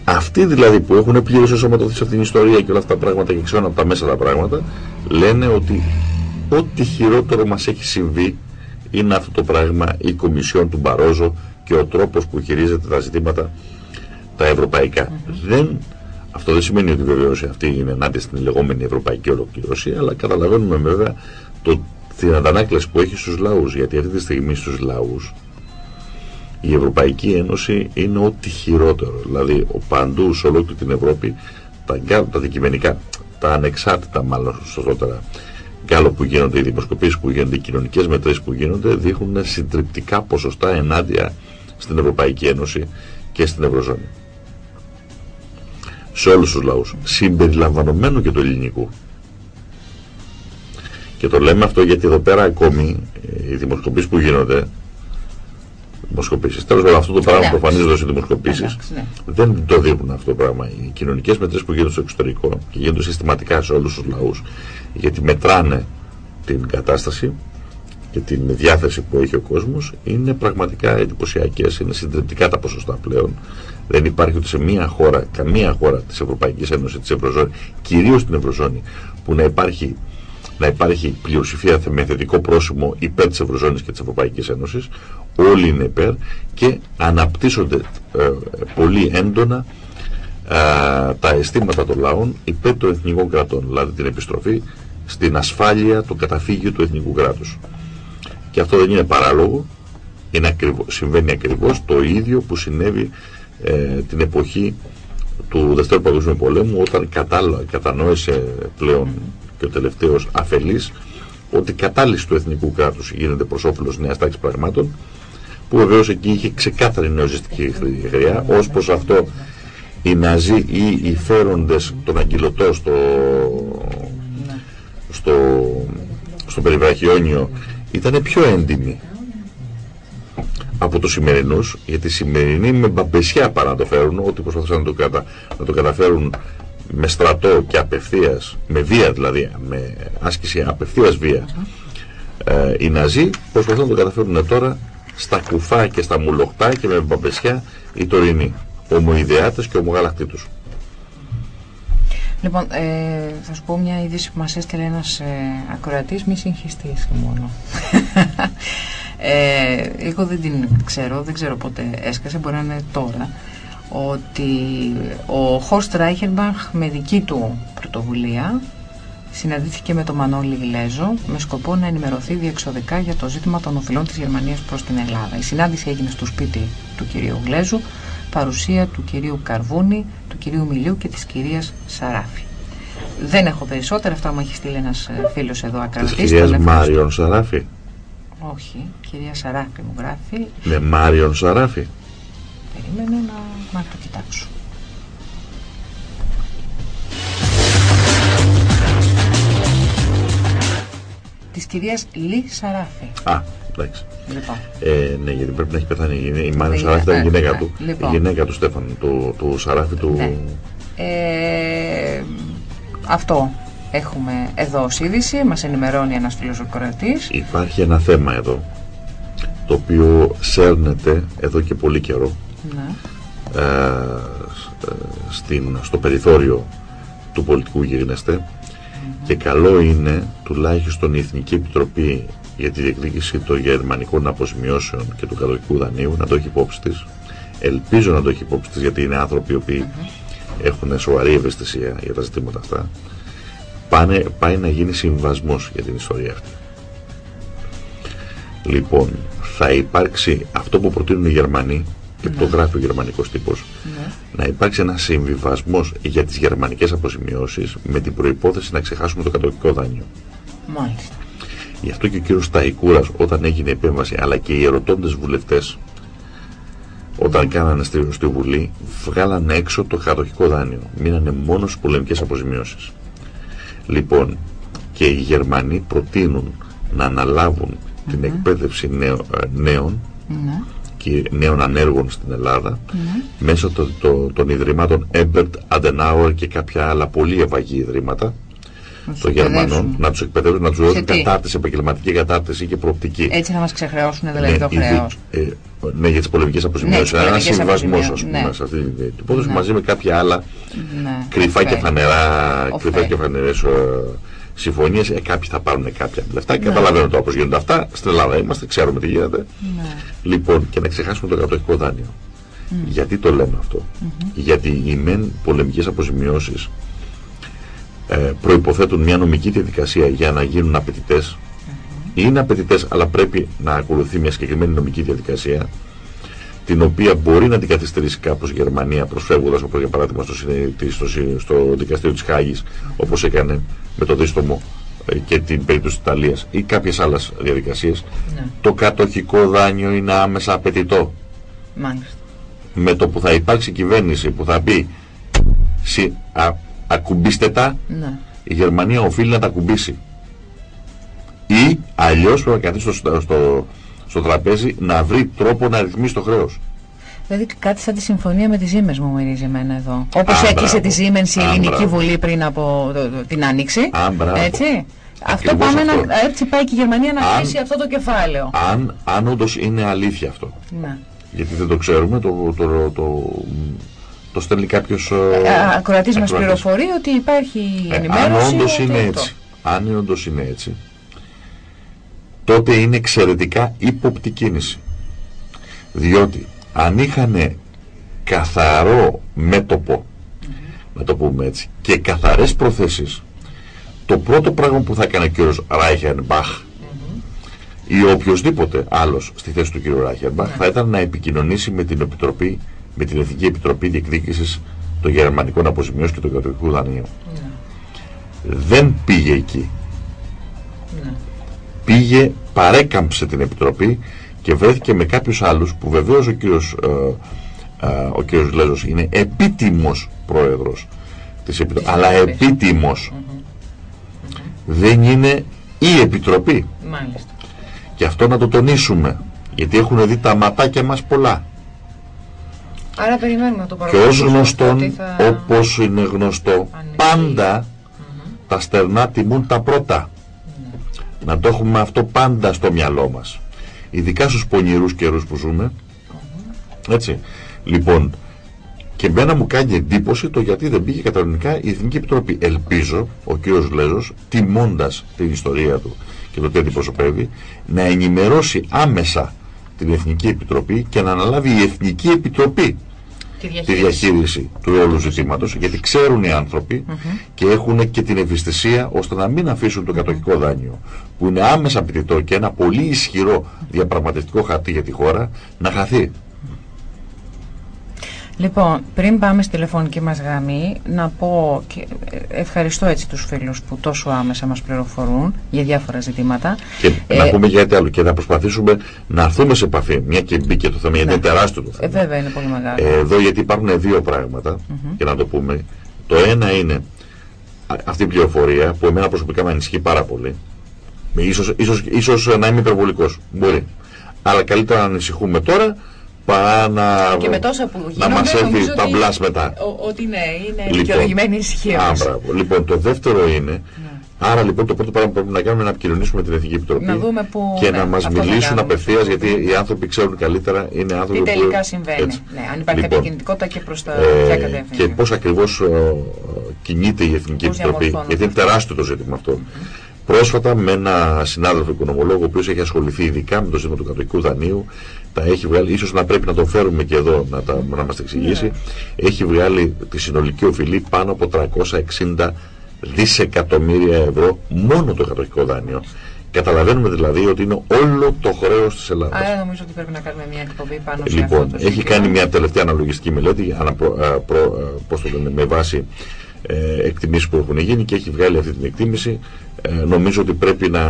Αυτοί δηλαδή που έχουν πλήρως ενσωματωθεί σε αυτήν την ιστορία και όλα αυτά τα πράγματα και ξέρουν από τα μέσα τα πράγματα λένε ότι ό,τι χειρότερο μας έχει συμβεί είναι αυτό το πράγμα η Κομισιόν του Μπαρόζο και ο τρόπος που χειρίζεται τα ζητήματα τα ευρωπαϊκά. Δεν, αυτό δεν σημαίνει ότι βεβαίως αυτή είναι ενάντια στην λεγόμενη ευρωπαϊκή ολοκλήρωση, αλλά καταλαβαίνουμε βέβαια το στην αντανάκλαση που έχει στους λαούς. Γιατί αυτή τη στιγμή στους λαούς η Ευρωπαϊκή Ένωση είναι ό,τι χειρότερο. Δηλαδή, ο παντού σε ολόκληρη την Ευρώπη, τα, τα δικημενικά, τα ανεξάρτητα μάλλον σωστότερα, γκάλο που γίνονται, οι δημοσκοπήσεις που γίνονται, οι κοινωνικές μετρήσεις που γίνονται, δείχνουν συντριπτικά ποσοστά ενάντια στην Ευρωπαϊκή Ένωση και στην Ευρωζώνη. Σε όλους τους λαούς, συμπεριλαμβανομένου και του ελληνικού. Και το λέμε αυτό γιατί εδώ πέρα ακόμη οι δημοσκοπήσεις που γίνονται δημοσκοπήσει. Τέλος πάντων, αυτό το πράγμα που εμφανίζονται σε δημοσκοπήσει ναι. δεν το δείχνουν αυτό το πράγμα. Οι κοινωνικές μετρήσεις που γίνονται στο εξωτερικό και γίνονται συστηματικά σε όλους τους λαούς, γιατί μετράνε την κατάσταση και την διάθεση που έχει ο κόσμος, είναι πραγματικά εντυπωσιακές. Είναι συντριπτικά τα ποσοστά πλέον. Δεν υπάρχει ούτε σε μία χώρα, καμία χώρα της Ευρωπαϊκής Ένωσης, της Ευρωζώνης, κυρίως στην Ευρωζώνη, που να υπάρχει να υπάρχει πλειοψηφία με θετικό πρόσημο υπέρ της Ευρωζώνης και της Ευρωπαϊκής Ένωσης. Όλοι είναι υπέρ και αναπτύσσονται ε, πολύ έντονα ε, τα αισθήματα των λαών υπέρ των εθνικών κρατών, δηλαδή την επιστροφή στην ασφάλεια, του καταφύγιο του εθνικού κράτους. Και αυτό δεν είναι παράλογο, είναι ακριβώς, συμβαίνει ακριβώς το ίδιο που συνέβη ε, την εποχή του Δευτέρου Παγκοσμίου Πολέμου όταν κατανόησε πλέον και ο τελευταίος αφελής ότι η κατάλυση του εθνικού κράτους γίνεται προς όφελος νέας τάξης πραγμάτων, που βεβαίως εκεί είχε ξεκάθαρη νεοζιστική χρειά. Ω προς αυτό, οι Ναζί ή οι φέροντες τον αγκυλωτό στο, στο, στο περιβραχιόνιο ήταν πιο έντιμοι από τους σημερινούς, γιατί οι σημερινοί με μπαμπεσιά παρά να το φέρουν, ότι προσπαθούσαν να το, κατα, να το καταφέρουν με στρατό και απευθείας, με βία δηλαδή, με άσκηση απευθείας βία, ε, οι Ναζί προσπαθούν να το καταφέρουν τώρα στα κουφά και στα μουλοχτά και με μπαμπεσιά οι τωρινοί, ομοειδεάτες και ομογαλακτήτους. Λοιπόν, ε, θα σου πω μια είδηση που μας έστειλε ένας ε, ακροατής, μη συγχυστής μόνο. ε, εγώ δεν την ξέρω, δεν ξέρω πότε έσκασε, μπορεί να είναι τώρα ότι ο Χόρστ Ράιχενμπαχ με δική του πρωτοβουλία συναντήθηκε με τον Μανώλη Γλέζο με σκοπό να ενημερωθεί διεξοδικά για το ζήτημα των οφειλών της Γερμανίας προς την Ελλάδα. Η συνάντηση έγινε στο σπίτι του κυρίου Γλέζου, παρουσία του κυρίου Καρβούνη, του κυρίου Μιλίου και της κυρίας Σαράφη. Δεν έχω περισσότερα, αυτά μου έχει στείλει ένας ε, φίλος εδώ ακρατής. Της κυρίας Μάριον Σαράφη. Όχι, κυρία Σαράφη μου γράφει. Με Μάριον Σαράφη. Περίμενε να, να το κοιτάξω. Της κυρίας Λί Σαράφη. Α, εντάξει. Λοιπόν. Ε, ναι, γιατί πρέπει να έχει πεθάνει. Η Μάριο Σαράφη ήταν η γυναίκα του. Λοιπόν. Η γυναίκα του Στέφανου, του, του Σαράφη του. Ναι. Ε, αυτό έχουμε εδώ ως είδηση, μας ενημερώνει ένας φίλος Υπάρχει ένα θέμα εδώ, το οποίο σέρνεται εδώ και πολύ καιρό ναι. ε, στην, στο περιθώριο του πολιτικού γυρνεστε και καλό είναι τουλάχιστον η Εθνική Επιτροπή για τη διεκδίκηση των γερμανικών αποζημιώσεων και του κατοχικού δανείου να το έχει υπόψη της. Ελπίζω να το έχει υπόψη της γιατί είναι άνθρωποι οι οποίοι έχουν σοβαρή ευαισθησία για τα ζητήματα αυτά. Πάνε, πάει να γίνει συμβασμός για την ιστορία αυτή. Λοιπόν, θα υπάρξει αυτό που προτείνουν οι Γερμανοί και το γράφει ο γερμανικός τύπος ναι. να υπάρξει ένας συμβιβασμός για τις γερμανικές αποζημιώσεις με την προϋπόθεση να ξεχάσουμε το κατοικικό δάνειο. Μάλιστα. Γι' αυτό και ο κύριος Σταϊκούρας όταν έγινε επέμβαση αλλά και οι ερωτώντες βουλευτές όταν κάνανε στη, στη Βουλή βγάλανε έξω το κατοχικό δάνειο. Μείνανε μόνο στις πολεμικές αποζημιώσεις. Λοιπόν, και οι Γερμανοί προτείνουν να αναλάβουν την εκπαίδευση νέο, ε, νέων ναι και νέων ανέργων στην Ελλάδα ναι. μέσω το, το, των Ιδρυμάτων Ebert, Adenauer και κάποια άλλα πολύ ευαγή ιδρύματα των Γερμανών να τους εκπαιδεύουν, να τους δώσουν κατάρτιση, επαγγελματική κατάρτιση και προοπτική. Έτσι να μας ξεχρεώσουν δηλαδή ναι, το χρέος. Ε, ναι, για τις πολεμικές αποζημιώσεις. Ναι, Ένα συμβιβασμός, ας πούμε, ναι. σε αυτή την υπόθεση ναι. μαζί με κάποια άλλα ναι. κρυφά και φανερά, κρυφά και φανερές ε, συμφωνίες, ε, κάποιοι θα πάρουν κάποια λεφτά και ναι. καταλαβαίνω τώρα πώ γίνονται αυτά. Στην Ελλάδα είμαστε, ξέρουμε τι γίνεται. Ναι. Λοιπόν, και να ξεχάσουμε το κατοχικό δάνειο. Mm. Γιατί το λέμε αυτό; Mm -hmm. Γιατί οι μεν πολεμικές αποζημιώσεις ε, προϋποθέτουν μια νομική διαδικασία για να γίνουν απαιτητές. Mm -hmm. είναι απαιτητές, αλλά πρέπει να ακολουθεί μια συγκεκριμένη νομική διαδικασία την οποία μπορεί να αντικαθυστερήσει κάπως η Γερμανία προσφεύγοντας, όπως για παράδειγμα στο, στο, στο δικαστήριο της Χάγης, όπως έκανε με το δίστομο ε, και την περίπτωση της Ιταλίας ή κάποιες άλλες διαδικασίες. Ναι. Το κατοχικό δάνειο είναι άμεσα απαιτητό. Μάλιστα. Με το που θα υπάρξει κυβέρνηση που θα πει α, ακουμπήστε τα, ναι. η Γερμανία οφείλει να τα ακουμπήσει. Ή αλλιώς πρέπει να καθίσει στο, στο, στο τραπέζι να βρει τρόπο να ρυθμίσει το χρέος. Δηλαδή κάτι σαν τη συμφωνία με τη Siemens μου μυρίζει εμένα εδώ. Όπως έκλεισε τη Siemens η Ελληνική Βουλή πριν από την Άνοιξη. έτσι. Αυτό πάμε να, έτσι πάει και η Γερμανία να κλείσει αυτό το κεφάλαιο. Αν, αν όντως είναι αλήθεια αυτό. Να. Γιατί δεν το ξέρουμε, το, το, το, το, το στέλνει κάποιος. Ε, ε Ακροατής μας πληροφορεί ότι υπάρχει ενημέρωση. Ε, αν όντως είναι έτσι. Αν όντως είναι έτσι, τότε είναι εξαιρετικά ύποπτη κίνηση. Διότι αν είχαν καθαρό μέτωπο, να το πούμε έτσι, και καθαρές προθέσεις, το πρώτο πράγμα που θα έκανε ο κύριος Ράιχενμπαχ ή οποιοδήποτε άλλος στη θέση του κύριου Ράιχενμπαχ θα ήταν να επικοινωνήσει με την Επιτροπή, με την Εθνική Επιτροπή Διεκδίκησης των Γερμανικών Αποζημιώσεων και του Κατοικικού Δανείου. Δεν πήγε εκεί. Πήγε, παρέκαμψε την Επιτροπή και βρέθηκε με κάποιους άλλους που βεβαίως ο κύριος, ε, ε, ο κύριος Λέζος είναι επίτιμος πρόεδρος της Επιτροπής, αλλά επίτιμος δεν είναι η Επιτροπή. Μάλιστα. Και αυτό να το τονίσουμε, γιατί έχουν δει τα ματάκια μας πολλά. Άρα περιμένουμε το Και ως γνωστόν, θα... όπως είναι γνωστό, πάντα τα στερνά τιμούν τα πρώτα. Ναι. Να το έχουμε αυτό πάντα στο μυαλό μας ειδικά στους πονηρούς καιρούς που ζούμε. Έτσι. Λοιπόν, και μένα μου κάνει εντύπωση το γιατί δεν πήγε κατανοητικά η Εθνική Επιτροπή. Ελπίζω ο κύριος Λέζος, τιμώντας την ιστορία του και το τι αντιπροσωπεύει, να ενημερώσει άμεσα την Εθνική Επιτροπή και να αναλάβει η Εθνική Επιτροπή τη διαχείριση, του όλου ζητήματος, γιατί ξέρουν οι άνθρωποι και έχουν και την ευαισθησία ώστε να μην αφήσουν το κατοχικό δάνειο, που είναι άμεσα απαιτητό και ένα πολύ ισχυρό διαπραγματευτικό χαρτί για τη χώρα, να χαθεί. Λοιπόν, πριν πάμε στη τηλεφωνική μας γραμμή, να πω και ευχαριστώ έτσι τους φίλους που τόσο άμεσα μας πληροφορούν για διάφορα ζητήματα. Και ε, να πούμε γιατί άλλο και να προσπαθήσουμε να έρθουμε σε επαφή, μια και μπήκε το θέμα, γιατί είναι τεράστιο το θέμα. Ε, βέβαια είναι πολύ μεγάλο. Ε, εδώ γιατί υπάρχουν δύο πράγματα, και να το πούμε. Το ένα είναι αυτή η πληροφορία που εμένα προσωπικά με ανησυχεί πάρα πολύ. Ίσως, ίσως, ίσως να είμαι υπερβολικός, μπορεί. Αλλά καλύτερα να ανησυχούμε τώρα παρά να, και με τόσα που να μας έρθει τα μπλάς μετά. Ότι ναι, είναι λοιπόν, δικαιολογημένη ησυχία Λοιπόν, το δεύτερο είναι, ναι. άρα λοιπόν το πρώτο πράγμα που πρέπει να κάνουμε είναι να επικοινωνήσουμε με την Εθνική Επιτροπή να δούμε που, και ναι, να μας μιλήσουν απευθείας, γιατί οι άνθρωποι ξέρουν καλύτερα, είναι άνθρωποι Τι τελικά συμβαίνει, έτσι. ναι, αν υπάρχει λοιπόν, κινητικότητα και προς τα ε, Και πώς ακριβώς ε, κινείται η Εθνική Επιτροπή, γιατί είναι τεράστιο το ζήτημα αυτό. Πρόσφατα με ένα συνάδελφο οικονομολόγο, ο οποίος έχει ασχοληθεί ειδικά με το ζήτημα του κατοικού δανείου, τα έχει βγάλει, ίσως να πρέπει να το φέρουμε και εδώ να, τα, να μας τα εξηγήσει, ναι. έχει βγάλει τη συνολική οφειλή πάνω από 360 δισεκατομμύρια ευρώ μόνο το κατοχικό δάνειο. Καταλαβαίνουμε δηλαδή ότι είναι όλο το χρέος της Ελλάδας. Άρα νομίζω ότι πρέπει να κάνουμε μια εκπομπή πάνω σε λοιπόν, αυτό. Λοιπόν, έχει κάνει μια τελευταία αναλογιστική μελέτη αναπρο, πώς το λένε, με βάση ε, εκτιμήσεις που έχουν γίνει και έχει βγάλει αυτή την εκτίμηση. Ε, νομίζω ότι πρέπει να.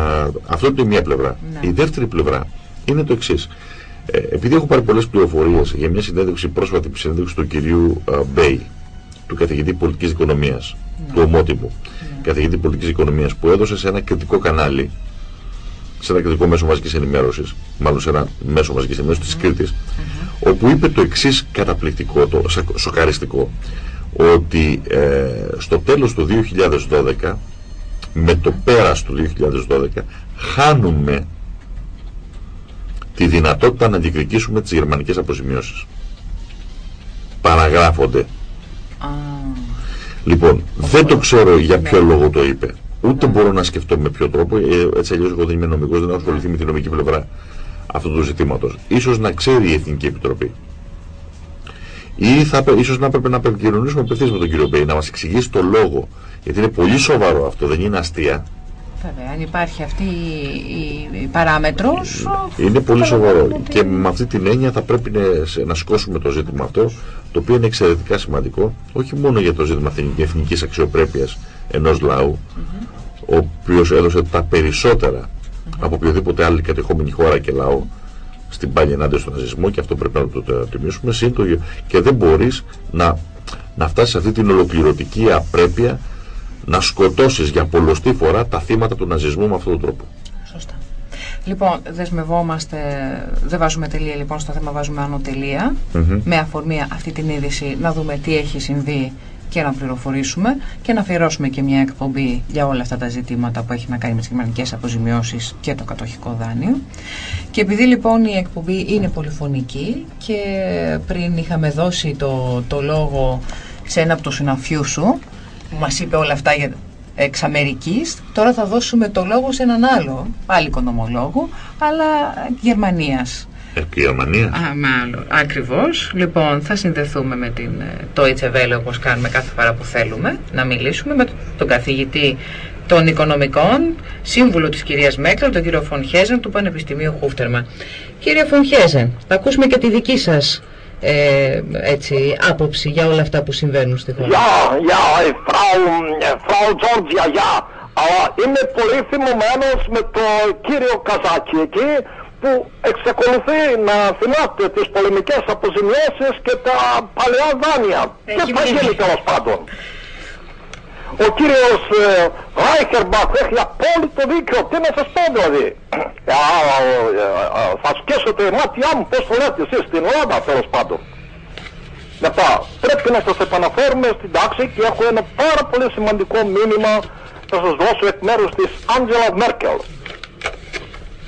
Αυτό είναι η μία πλευρά. Ναι. Η δεύτερη πλευρά είναι το εξής. Ε, επειδή έχω πάρει πολλές πληροφορίες για μια συνέντευξη, πρόσφατη συνέντευξη του κυρίου ε, Μπέι, του καθηγητή πολιτικής οικονομίας, ναι. του ομότιμου, ναι. καθηγητή πολιτικής οικονομίας, που έδωσε σε ένα κριτικό κανάλι, σε ένα κριτικό μέσο μαζικής ενημέρωσης, μάλλον σε ένα μέσο μαζικής ενημέρωσης της Κρήτης, όπου είπε το εξής καταπληκτικό, το σοκαριστικό, ότι ε, στο τέλος του 2012, με το πέρας του 2012, χάνουμε τη δυνατότητα να αντικρικήσουμε τις γερμανικές αποζημιώσεις. Παραγράφονται. Λοιπόν, δεν το ξέρω για ποιο λόγο το είπε. Ούτε μπορώ να σκεφτώ με ποιο τρόπο. Ε, έτσι αλλιώς εγώ δεν είμαι νομικός, δεν έχω ασχοληθεί με την νομική πλευρά αυτού του ζητήματος. σω να ξέρει η Εθνική Επιτροπή. Ή θα, ίσως να έπρεπε να επικοινωνήσουμε απευθείας με τον κύριο Μπέι, να μας εξηγήσει το λόγο. Γιατί είναι πολύ σοβαρό αυτό, δεν είναι αστεία. Βέβαια, αν υπάρχει αυτή η, η, παράμετρος... Είναι πολύ σοβαρό και με αυτή την έννοια θα πρέπει να, να σκόσουμε το ζήτημα αυτό το οποίο είναι εξαιρετικά σημαντικό όχι μόνο για το ζήτημα εθνικής αξιοπρέπειας ενός λαού ο οποίος έδωσε τα περισσότερα από οποιοδήποτε άλλη κατεχόμενη χώρα και λαό στην πάλη ενάντια στον ναζισμό και αυτό πρέπει να το τιμήσουμε και δεν μπορείς να, να φτάσεις σε αυτή την ολοκληρωτική απρέπεια να σκοτώσεις για πολλωστή φορά τα θύματα του ναζισμού με αυτόν τον τρόπο. Σωστά. Λοιπόν, δεσμευόμαστε, δεν βάζουμε τελεία λοιπόν στο θέμα, βάζουμε άνω τελεία, με αφορμή αυτή την είδηση να δούμε τι έχει συμβεί και να πληροφορήσουμε και να αφιερώσουμε και μια εκπομπή για όλα αυτά τα ζητήματα που έχει να κάνει με τις κοινωνικές αποζημιώσεις και το κατοχικό δάνειο. Και επειδή λοιπόν η εκπομπή είναι πολυφωνική και πριν είχαμε δώσει το, το λόγο σε ένα από τους συναφιούς σου, που μας είπε όλα αυτά για εξ Αμερικής, τώρα θα δώσουμε το λόγο σε έναν άλλο, πάλι οικονομολόγο, αλλά Γερμανίας. Επί Γερμανία. Α, μάλλον. Ακριβώς. Λοιπόν, θα συνδεθούμε με την το Welle όπως κάνουμε κάθε φορά που θέλουμε να μιλήσουμε με τον καθηγητή των οικονομικών, σύμβουλο της κυρίας Μέκλερ, τον κύριο Φωνχέζεν του Πανεπιστημίου Χούφτερμα. Κύριε Φωνχέζεν, θα ακούσουμε και τη δική σας ε, έτσι, άποψη για όλα αυτά που συμβαίνουν στη χώρα. Γεια, γεια, Φράου Τζόρτζια, γεια. Είμαι πολύ θυμωμένος με το κύριο Καζάκη εκεί που εξακολουθεί να θυμάται τις πολεμικές αποζημιώσεις και τα παλαιά δάνεια. και θα γίνει τέλος πάντων. Ο κύριος ε, Ράιχερμπαχ έχει απόλυτο δίκιο. Τι να σας πω δηλαδή. Ε, ε, θα σκέσω το μάτια μου πώς το λέτε εσείς στην Ελλάδα τέλος πάντων. Λοιπόν, πρέπει να σας επαναφέρουμε στην τάξη και έχω ένα πάρα πολύ σημαντικό μήνυμα θα σας δώσω εκ μέρους της Άντζελα Μέρκελ.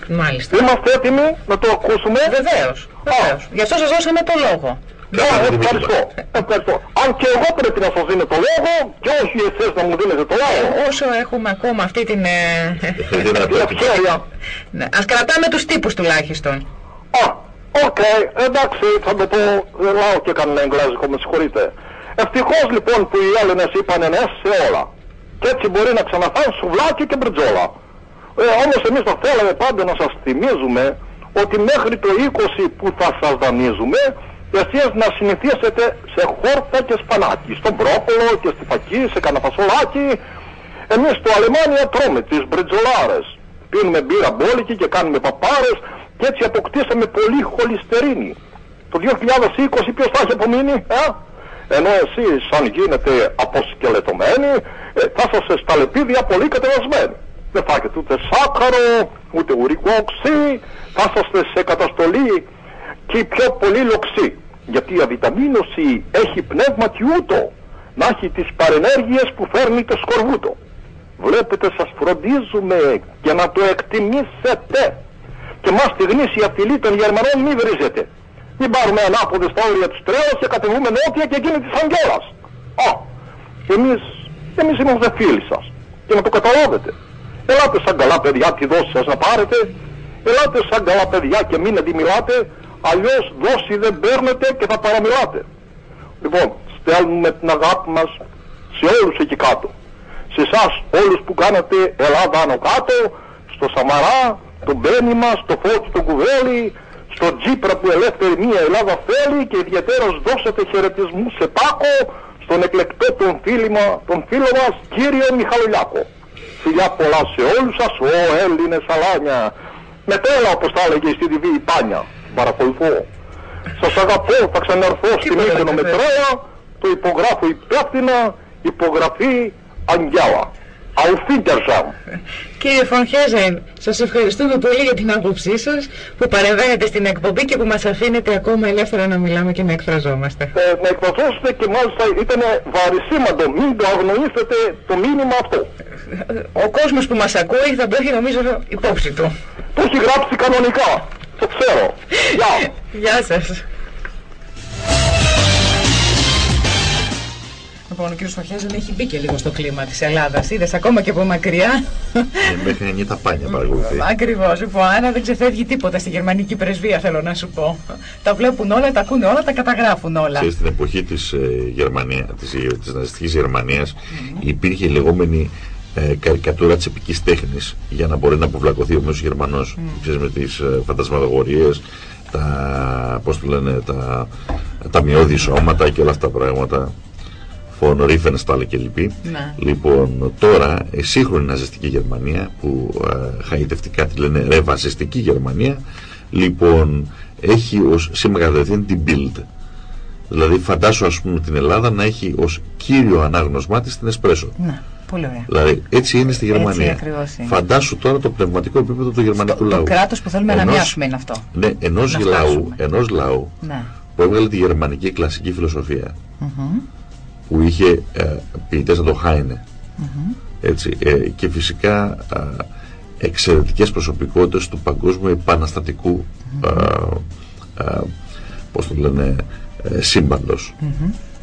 Μάλιστα. Είμαστε έτοιμοι να το ακούσουμε. Βεβαίως. Βεβαίως. Γι' αυτό σας δώσαμε το λόγο. Ναι, ευχαριστώ. ευχαριστώ. Αν και εγώ πρέπει να σας δίνω το λόγο και όχι εσείς να μου δίνετε το λόγο. Ε, όσο έχουμε ακόμα αυτή την... ευκαιρία. ναι. Ας κρατάμε τους τύπους τουλάχιστον. Α, οκ, εντάξει, θα το πω, δεν λέω και κανένα εγγλέζικο, με συγχωρείτε. Ευτυχώς λοιπόν που οι Έλληνες είπαν ναι σε όλα. Και έτσι μπορεί να ξαναφάνε σουβλάκι και μπριτζόλα. Ε, όμως εμείς θα θέλαμε πάντα να σας θυμίζουμε ότι μέχρι το 20 που θα σας δανείζουμε εσείς να συνηθίσετε σε χόρτα και σπανάκι, στο μπρόκολο και στη φακή, σε κάνα φασολάκι. Εμείς στο Αλεμάνια τρώμε τις μπριτζολάρες. Πίνουμε μπύρα μπόλικη και κάνουμε παπάρες και έτσι αποκτήσαμε πολύ χολυστερίνη. Το 2020 ποιος θα έχει απομείνει, ε; Ενώ εσείς αν γίνετε αποσκελετωμένοι, ε, θα σας στα λεπίδια πολύ κατεβασμένοι. Δεν θα έχετε ούτε σάκαρο, ούτε ουρικό οξύ, θα είσαστε σε καταστολή και πιο πολύ λοξή γιατί η αβιταμίνωση έχει πνεύμα ούτω να έχει τις παρενέργειες που φέρνει το σκορβούτο. Βλέπετε σας φροντίζουμε και να το εκτιμήσετε και μας τη γνήσια φυλή των Γερμανών μη βρίζετε. Μην πάρουμε ανάποδες στα όρια της τρέλας και κατεβούμε νότια και εκείνη της Αγγέλας. Α, εμείς, εμείς είμαστε φίλοι σας και να το καταλάβετε. Ελάτε σαν καλά παιδιά τη δόση σας να πάρετε, ελάτε σαν καλά παιδιά και μην αντιμιλάτε, αλλιώς δόση δεν παίρνετε και θα παραμιλάτε. Λοιπόν, στέλνουμε την αγάπη μας σε όλους εκεί κάτω. Σε εσάς όλους που κάνετε Ελλάδα άνω κάτω, στο Σαμαρά, τον Μπένιμα, στο Φώτη τον Κουβέλη, στο Τζίπρα που ελεύθερη μία Ελλάδα θέλει και ιδιαίτερος δώσατε χαιρετισμού σε Πάκο, στον εκλεκτό τον, φίλημα, τον φίλο μας κύριο Μιχαλολιάκο. Φιλιά πολλά σε όλους σας, ο Έλληνες αλάνια. Μετέλα όπως τα έλεγε στη TV η Πάνια παρακολουθώ. Σας αγαπώ, θα ξαναρθώ στην Μύκονο με το υπογράφω υπεύθυνα, υπογραφή Αγγέλα. Κύριε Φωνχέζεν, σας ευχαριστούμε πολύ για την άποψή σας που παρεμβαίνετε στην εκπομπή και που μας αφήνετε ακόμα ελεύθερα να μιλάμε και να εκφραζόμαστε. Ε, να εκφραζόσαστε και μάλιστα ήταν βαρισίμαντο, μην το αγνοήσετε το μήνυμα αυτό. Ο κόσμος που μας ακούει θα το έχει νομίζω υπόψη του. Το έχει γράψει κανονικά. Το ξέρω. Γεια. Γεια σας. Λοιπόν, ο κ. Φαχιάς δεν έχει μπει και λίγο στο κλίμα της Ελλάδας. Είδες ακόμα και από μακριά. Ε, μέχρι να γίνει τα πάνια παρακολουθεί. Ακριβώς. Λοιπόν, Άννα δεν ξεφεύγει τίποτα στη γερμανική πρεσβεία, θέλω να σου πω. Τα βλέπουν όλα, τα ακούνε όλα, τα καταγράφουν όλα. Και στην εποχή της, ε, Γερμανία, της, της ναζιστικής Γερμανίας υπήρχε η λεγόμενη ε, καρικατούρα της επικής τέχνης για να μπορεί να αποβλακωθεί ο μέσος Γερμανός ξέρεις, με τις ε, φαντασματογορίες τα, πώς το λένε, τα, τα μειώδη σώματα και όλα αυτά τα πράγματα von Riefenstahl και λοιποί. Ναι. Λοιπόν, τώρα η σύγχρονη ναζιστική Γερμανία που ε, χαϊτευτικά τη λένε ρεβασιστική Γερμανία λοιπόν έχει ως σήμα κατευθείαν την Bild. Δηλαδή φαντάσου ας πούμε την Ελλάδα να έχει ως κύριο ανάγνωσμά της την Εσπρέσο. Ναι, πολύ ωραία. Δηλαδή έτσι είναι στη Γερμανία. ακριβώς είναι. Φαντάσου τώρα το πνευματικό επίπεδο του γερμανικού Το, λαού. το κράτος που θέλουμε να Ενός- μοιάσουμε είναι αυτό. Ναι, ενός Να λαού, φτάσουμε. ενός λαού Ναι. που έβγαλε τη γερμανική κλασική φιλοσοφία Μμμ. Που είχε ε, ποιητές σαν το Χάινε. Έτσι, ε, και φυσικά ε, εξαιρετικές προσωπικότητες του παγκόσμιου επαναστατικού ε, ε, πώς το λένε ε, σύμπαντος.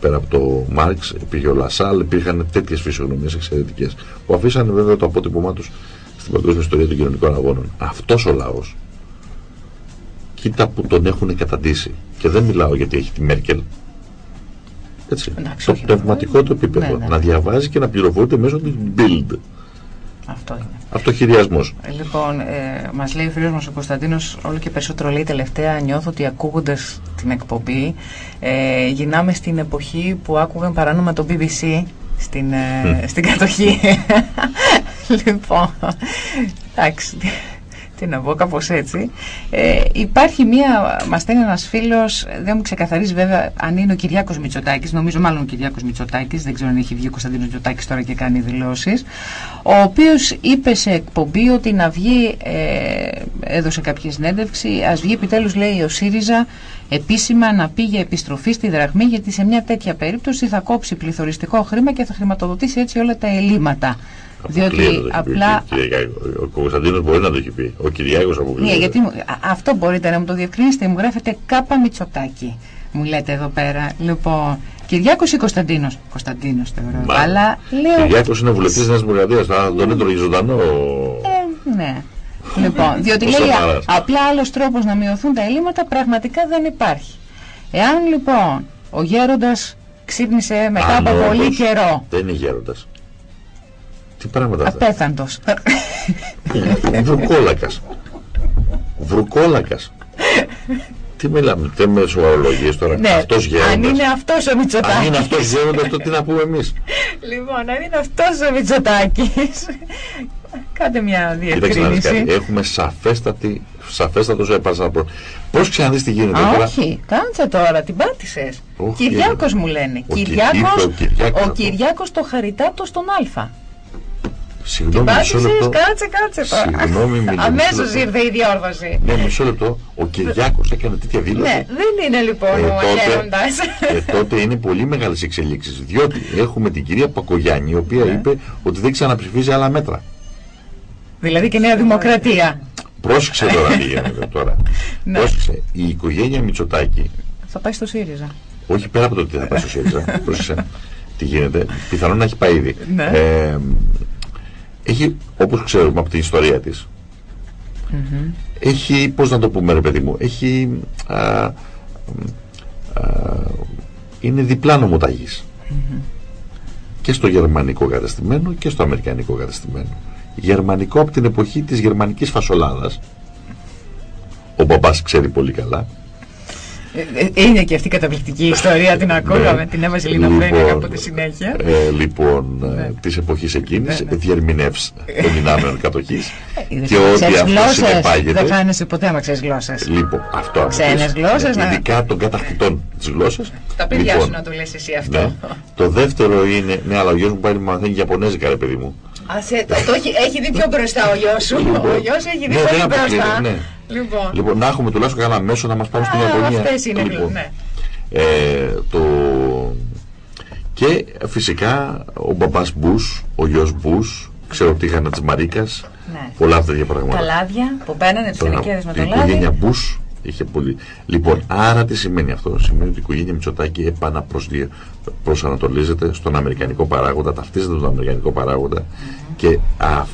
Πέρα από το Μάρξ υπήρχε ο Λασάλ υπήρχαν τέτοιες φυσιογνωμίες εξαιρετικές που αφήσανε βέβαια το αποτύπωμά τους στην παγκόσμια ιστορία των κοινωνικών αγώνων. Αυτός ο λαός κοίτα που τον έχουν καταντήσει. Και δεν μιλάω γιατί έχει τη Μέρκελ έτσι, Εντάξει, το όχι, πνευματικό του επίπεδο Ναι, ναι, να ναι. διαβάζει και να πληροφορείται μέσω του build Αυτό είναι. αυτοχειριασμός Ε, Λοιπόν, ε, μας λέει ο φίλος μας ο Κωνσταντίνος, όλο και περισσότερο λέει τελευταία, νιώθω ότι ακούγοντας την εκπομπή, ε, γυρνάμε στην εποχή που άκουγαν παράνομα το BBC στην, ε, στην κατοχή. λοιπόν, εντάξει. Τι- Τι να πω, κάπως έτσι. Ε, υπάρχει μία, μας στέλνει ένας φίλος, δεν μου ξεκαθαρίζει βέβαια αν είναι ο Κυριάκος Μητσοτάκης, νομίζω μάλλον ο Κυριάκος Μητσοτάκης, δεν ξέρω αν έχει βγει ο Κωνσταντίνος Μητσοτάκης τώρα και κάνει δηλώσεις. Ο οποίος είπε σε εκπομπή ότι να βγει, ε, έδωσε κάποια συνέντευξη, ας βγει επιτέλους, λέει ο ΣΥΡΙΖΑ, επίσημα να πει για επιστροφή στη δραχμή, γιατί σε μια τέτοια περίπτωση θα κόψει πληθωριστικό χρήμα και θα χρηματοδοτήσει έτσι όλα τα ελλείμματα. Διότι Αποκλείεται το έχει πει απλά ο Κυριάκος. Ο Κωνσταντίνος μπορεί να το έχει πει. Ο Κυριάκος αποκλείεται. ναι, γιατί μου- α- αυτό μπορείτε να μου το διευκρινίσετε. Μου γράφετε κάπα Μητσοτάκη. Μου λέτε εδώ πέρα. Λοιπόν, Κυριάκος ή Κωνσταντίνος; Κωνσταντίνος θεωρώ. Μα, Αλλά λέω. Κυριάκος είναι βουλευτής της Νέας Δημοκρατίας. Θα τον έτρωγε ζωντανό. Ε, ναι. Λοιπόν, διότι Ο λέει Σαμαράς. α- απλά άλλος τρόπος να μειωθούν τα ελλείμματα πραγματικά δεν υπάρχει. Εάν λοιπόν ο γέροντας ξύπνησε μετά από Ανώπος. πολύ καιρό. Δεν είναι γέροντας. Τι πράγματα αυτά. Απέθαντος. Βρουκόλακας. Βρουκόλακας. Τι μιλάμε, δεν με σοβαρολογίες τώρα. ναι, Αυτός αν γέροντας. είναι αυτός ο Αν Μητσοτάκη. είναι αυτός γέροντας, τότε τι να πούμε εμείς; Λοιπόν, αν είναι αυτός ο Μητσοτάκης. Κάντε μια Κοίταξε να δεις κάτι. διευκρίνηση. Έχουμε σαφέστατη, σαφέστατος ζωή επαναστατικό. Πώς ξαναδείς τι γίνεται Α, τώρα; όχι, κάτσε τώρα, την πάτησες. Όχι, Κυριάκος δεν- μου λένε. Ο Κυ- Κυριάκος, είπε ο Κυριάκος ο αυτό. Κυριάκος το χαριτάτο στον Α. Συγγνώμη, μισό Πάτησες, λεπτό. κάτσε, κάτσε τώρα. Συγγνώμη, μιλή, Αμέσως μισό λεπτό. ήρθε η διόρθωση. Ναι, μισό λεπτό. Ο Κυριάκος έκανε τέτοια δήλωση. Ναι, δεν είναι λοιπόν Ε, ο τότε- αγέροντα. Ε, τότε είναι πολύ μεγάλες εξελίξεις. Διότι έχουμε την κυρία Πακογιάννη, η οποία Ναι. είπε ότι δεν ξαναψηφίζει άλλα μέτρα. δηλαδή και Νέα Δημοκρατία. Πρόσεξε τώρα τι γίνεται τώρα. Ναι. Πρόσεξε. Η οικογένεια Μητσοτάκη, Θα πάει στο ΣΥΡΙΖΑ. όχι πέρα από το ότι θα πάει στο ΣΥΡΙΖΑ, πρόσεξε τι γίνεται, πιθανόν να έχει πάει ήδη. Ναι. Ε, έχει, όπως ξέρουμε από την ιστορία της, έχει, πώς να το πούμε ρε παιδί μου, έχει, α, α, είναι διπλά νομοταγής. Και στο γερμανικό κατεστημένο και στο αμερικανικό κατεστημένο. Γερμανικό από την εποχή της γερμανικής φασολάδας, ο μπαμπάς ξέρει πολύ καλά, Ε, ε, Είναι και αυτή η καταπληκτική ιστορία, την ακούγαμε, την έβαζε η Λίνα Λοιπόν, Φρένια από τη συνέχεια. Ε, λοιπόν, ε, της εποχής εκείνης, Ναι, ναι. διερμηνεύς των δυνάμεων κατοχής Είδες, και ό,τι ξέρεις αυτός γλώσσες, συνεπάγεται. Δεν χάνεσαι ποτέ άμα ξέρεις γλώσσες. Λοιπόν, αυτό Ξένες αυτές, γλώσσες, ε, να- Ειδικά των κατακτητών της γλώσσας. Τα παιδιά Λοιπόν, σου να το λες εσύ αυτό. Ναι. Το δεύτερο είναι, ναι, αλλά ο γιος μου πάει να μαθαίνει Ιαπωνέζικα, ρε παιδί μου. Α, σε, το, το έχει, έχει δει πιο μπροστά ο γιος σου. Ο γιος έχει δει Ναι, πολύ δεν μπροστά. Αποκλείεται, ναι. Λοιπόν. Λοιπόν, να έχουμε τουλάχιστον κανένα μέσο να μας πάμε στην Α, Ιαπωνία. αυτές είναι λοιπόν, γλώσσες. Ναι. ε, το... Και φυσικά ο μπαμπάς Μπούς, ο γιος Μπούς, ξέρω ότι είχαν της Μαρίκας, Ναι. πολλά αυτά τέτοια πράγματα. Τα λάδια που παίρνανε, τους Τώρα, τελικέδε με η το οικογένεια λάδι. Μπούς είχε πολύ. Λοιπόν, άρα τι σημαίνει αυτό; Σημαίνει ότι η οικογένεια Μητσοτάκη επαναπροσανατολίζεται στον Αμερικανικό παράγοντα, ταυτίζεται με τον Αμερικανικό παράγοντα και, α,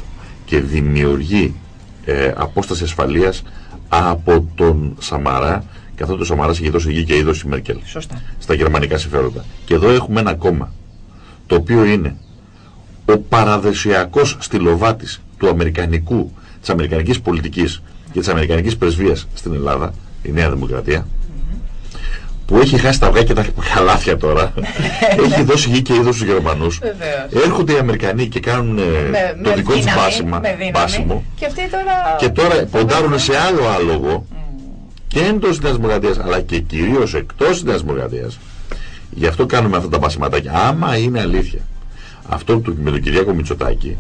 και δημιουργεί ε, απόσταση ασφαλείας από τον Σαμαρά καθότι ο Σαμαράς είχε δώσει γη και είδος η Μέρκελ Σωστά. στα γερμανικά συμφέροντα. Και εδώ έχουμε ένα κόμμα το οποίο είναι ο παραδοσιακός στυλοβάτης του αμερικανικού, της αμερικανικής πολιτικής και της αμερικανικής πρεσβείας στην Ελλάδα, η Νέα Δημοκρατία, που έχει χάσει τα αυγά και τα καλάθια τώρα, έχει δώσει γη και είδο στους Γερμανούς. Έρχονται οι Αμερικανοί και κάνουν ε, το δικό τους μπάσιμα, μπάσιμο Και αυτοί τώρα, και τώρα ποντάρουν σε άλλο άλογο και εντός της Νέας Δημοκρατίας αλλά και κυρίως εκτός της Νέας Δημοκρατίας. Γι' αυτό κάνουμε αυτά τα μπασιματάκια. Άμα είναι αλήθεια αυτό του, με τον Κυριάκο Μητσοτάκη,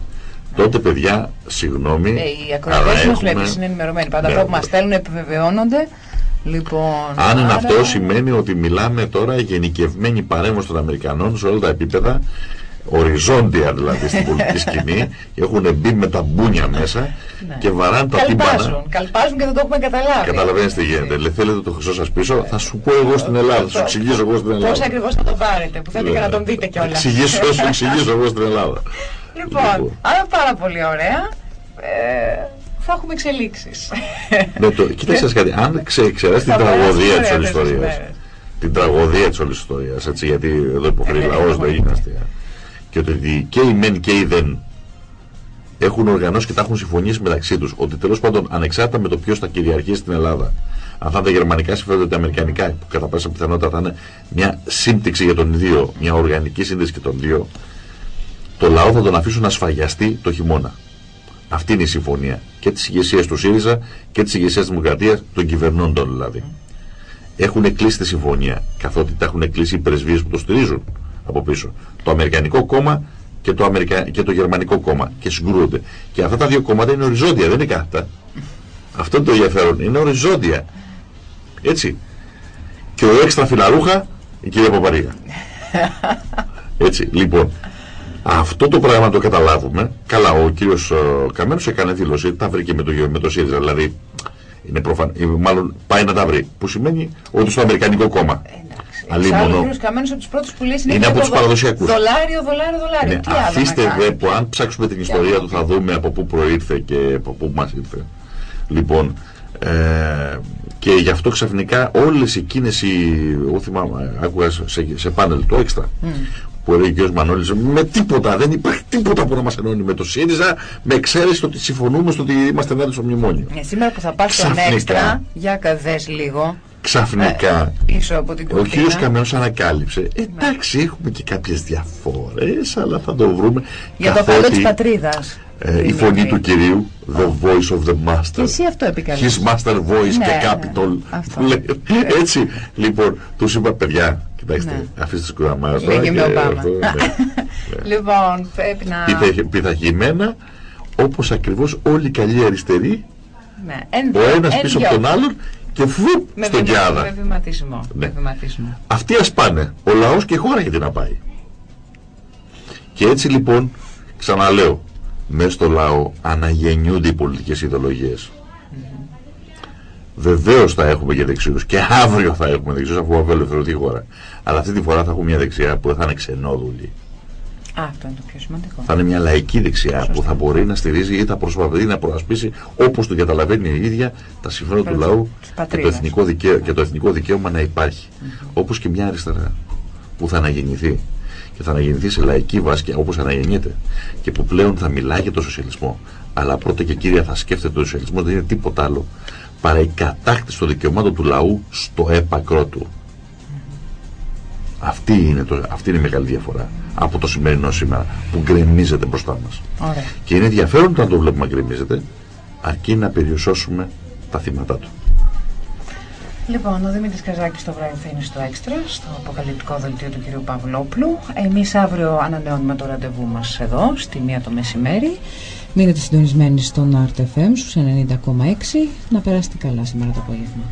τότε παιδιά, συγγνώμη. Ε, οι ακροατές μας έχουμε- βλέπεις είναι ενημερωμένοι. Πάντα Ναι. από όπου μας στέλνουν επιβεβαιώνονται. Λοιπόν, Αν είναι άρα- αυτό σημαίνει ότι μιλάμε τώρα γενικευμένη παρέμβαση των Αμερικανών σε όλα τα επίπεδα, οριζόντια δηλαδή στην πολιτική σκηνή, έχουν μπει με τα μπούνια μέσα και βαράνε τα τύμπανα. Καλπάζουν, καλπάζουν και δεν το έχουμε καταλάβει. Καταλαβαίνεις τι γίνεται. Λέει, θέλετε το χρυσό σας πίσω, θα σου πω εγώ στην Ελλάδα, θα σου εξηγήσω εγώ στην Ελλάδα. Πώς ακριβώς θα το πάρετε, που θέλετε και να τον δείτε κιόλας. Εξηγήσω, θα σου εξηγήσω εγώ στην Ελλάδα. Λοιπόν, Λοιπόν. άρα πάρα πολύ ωραία. Ε, θα έχουμε εξελίξεις. Ναι, το, κοίταξε κάτι, αν ξε, ξεράσει την Θα περάσουν τραγωδία της ωραία όλης αυτές τις ιστορίας, μέρες. την τραγωδία της όλης ιστορίας, έτσι, γιατί εδώ υποφέρει Ε, λαός, ναι, δεν είναι αστεία. Και ότι και οι μεν και οι δεν έχουν οργανώσει και τα έχουν συμφωνήσει μεταξύ τους ότι τέλος πάντων ανεξάρτητα με το ποιος θα κυριαρχήσει στην Ελλάδα, αν θα είναι τα γερμανικά συμφέροντα ή τα αμερικανικά, που κατά πάσα πιθανότητα θα είναι μια σύμπτυξη για τον δύο, μια οργανική σύνδεση και των δύο, το λαό θα τον αφήσουν να σφαγιαστεί το χειμώνα. Αυτή είναι η συμφωνία και της ηγεσίας του ΣΥΡΙΖΑ και της ηγεσίας της Δημοκρατίας, των κυβερνώντων δηλαδή. Έχουν κλείσει τη συμφωνία, καθότι τα έχουν κλείσει οι πρεσβείες που το στηρίζουν από πίσω. Το Αμερικανικό κόμμα και το, Αμερικα... και το Γερμανικό κόμμα και συγκρούονται. Και αυτά τα δύο κόμματα είναι οριζόντια, δεν είναι κάθετα. Αυτό είναι το ενδιαφέρον. Είναι οριζόντια. Έτσι. Και ο έξτρα φιλαρούχα, η κυρία Παπαρίγα. Έτσι, λοιπόν, αυτό το πράγμα το καταλάβουμε. Καλά, ο κύριος Καμένος έκανε δήλωση, τα βρήκε με το, με το ΣΥΡΙΖΑ. Δηλαδή, είναι προφαν... ε, μάλλον πάει να τα βρει. Που σημαίνει ότι στο Αμερικανικό κόμμα. Εξάλλου, ο Αλίμονο. κύριος Καμένος από τους πρώτους που λέει Είναι από τους παραδοσιακούς. Δολάριο, δολάριο, δολάριο. Ναι, Τι άλλο να αφήστε κάνεις; δε που αν ψάξουμε την ιστορία του θα δούμε από πού προήρθε και από πού μας ήρθε. Λοιπόν, ε, και γι' αυτό ξαφνικά όλες εκείνες οι, εγώ θυμάμαι, άκουγα σε, σε πάνελ το έξτρα, που έλεγε ο κ. Μανώλης, με τίποτα, δεν υπάρχει τίποτα που να μας ενώνει με το ΣΥΡΙΖΑ, με εξαίρεση το ότι συμφωνούμε στο ότι είμαστε ενάντια στο μνημόνιο. Ε, σήμερα που θα πας στον Ξαφνικά. έξτρα, για καδές λίγο, Ξαφνικά, πίσω από την ο κουρτίνα. κύριος Καμένος ανακάλυψε, εντάξει έχουμε και κάποιες διαφορές, αλλά θα το βρούμε. Για το καλό καθότι- της πατρίδας. Ε, η φωνή του κυρίου, the voice of the master. Και εσύ αυτό επικαλείς. His master voice Ναι, και ναι, capital. αυτό. Λέει, Έτσι, λοιπόν, τους είπα, παιδιά, κοιτάξτε, Ναι. αφήστε τις κουραμάρες Λέγε με Ομπάμα. ναι. Λοιπόν, πρέπει να... Πειθα- Πειθαγημένα, όπως ακριβώς όλοι οι καλοί αριστεροί, Ναι, εν- ο ένας εν πίσω δυο. από τον άλλον και φουπ Με στον βημα- Κιάδα. Με βηματισμό. Ναι. Με βηματισμό. Αυτοί ας πάνε. Ο λαός και η χώρα γιατί να πάει. Και έτσι λοιπόν, ξαναλέω, μέσα στο λαό αναγεννιούνται οι πολιτικές ιδεολογίες. Βεβαίως θα έχουμε και δεξιούς και αύριο θα έχουμε δεξιούς αφού απελευθερωθεί η χώρα. Αλλά αυτή τη φορά θα έχουμε μια δεξιά που δεν θα είναι ξενόδουλη. Α, αυτό είναι το πιο σημαντικό. Θα είναι μια λαϊκή δεξιά που θα μπορεί να στηρίζει ή θα προσπαθεί να προασπίσει όπως το καταλαβαίνει η ίδια τα συμφέροντα του λαού Της και το, πατρίδας. εθνικό δικαίω, και το εθνικό δικαίωμα να υπάρχει. Όπως και μια αριστερά που θα αναγεννηθεί και θα αναγεννηθεί σε λαϊκή βάση και όπως αναγεννιέται και που πλέον θα μιλάει για το σοσιαλισμό αλλά πρώτα και κύρια θα σκέφτεται ότι ο σοσιαλισμός δεν είναι τίποτα άλλο παρά η κατάκτηση των δικαιωμάτων του λαού στο έπακρό του. Αυτή είναι, το, αυτή είναι η μεγάλη διαφορά από το σημερινό σήμερα που γκρεμίζεται μπροστά μας. Ωραία. Και είναι ενδιαφέρον το να το βλέπουμε να γκρεμίζεται αρκεί να περιουσώσουμε τα θύματα του. Λοιπόν, ο Δημήτρης Καζάκης το βράδυ θα είναι στο έξτρα, στο αποκαλυπτικό δελτίο του κυρίου Παυλόπουλου. Εμείς αύριο ανανεώνουμε το ραντεβού μας εδώ, στη μία το μεσημέρι. Μείνετε συντονισμένοι στον RTFM στους 90,6. Να περάσετε καλά σήμερα το απόγευμα.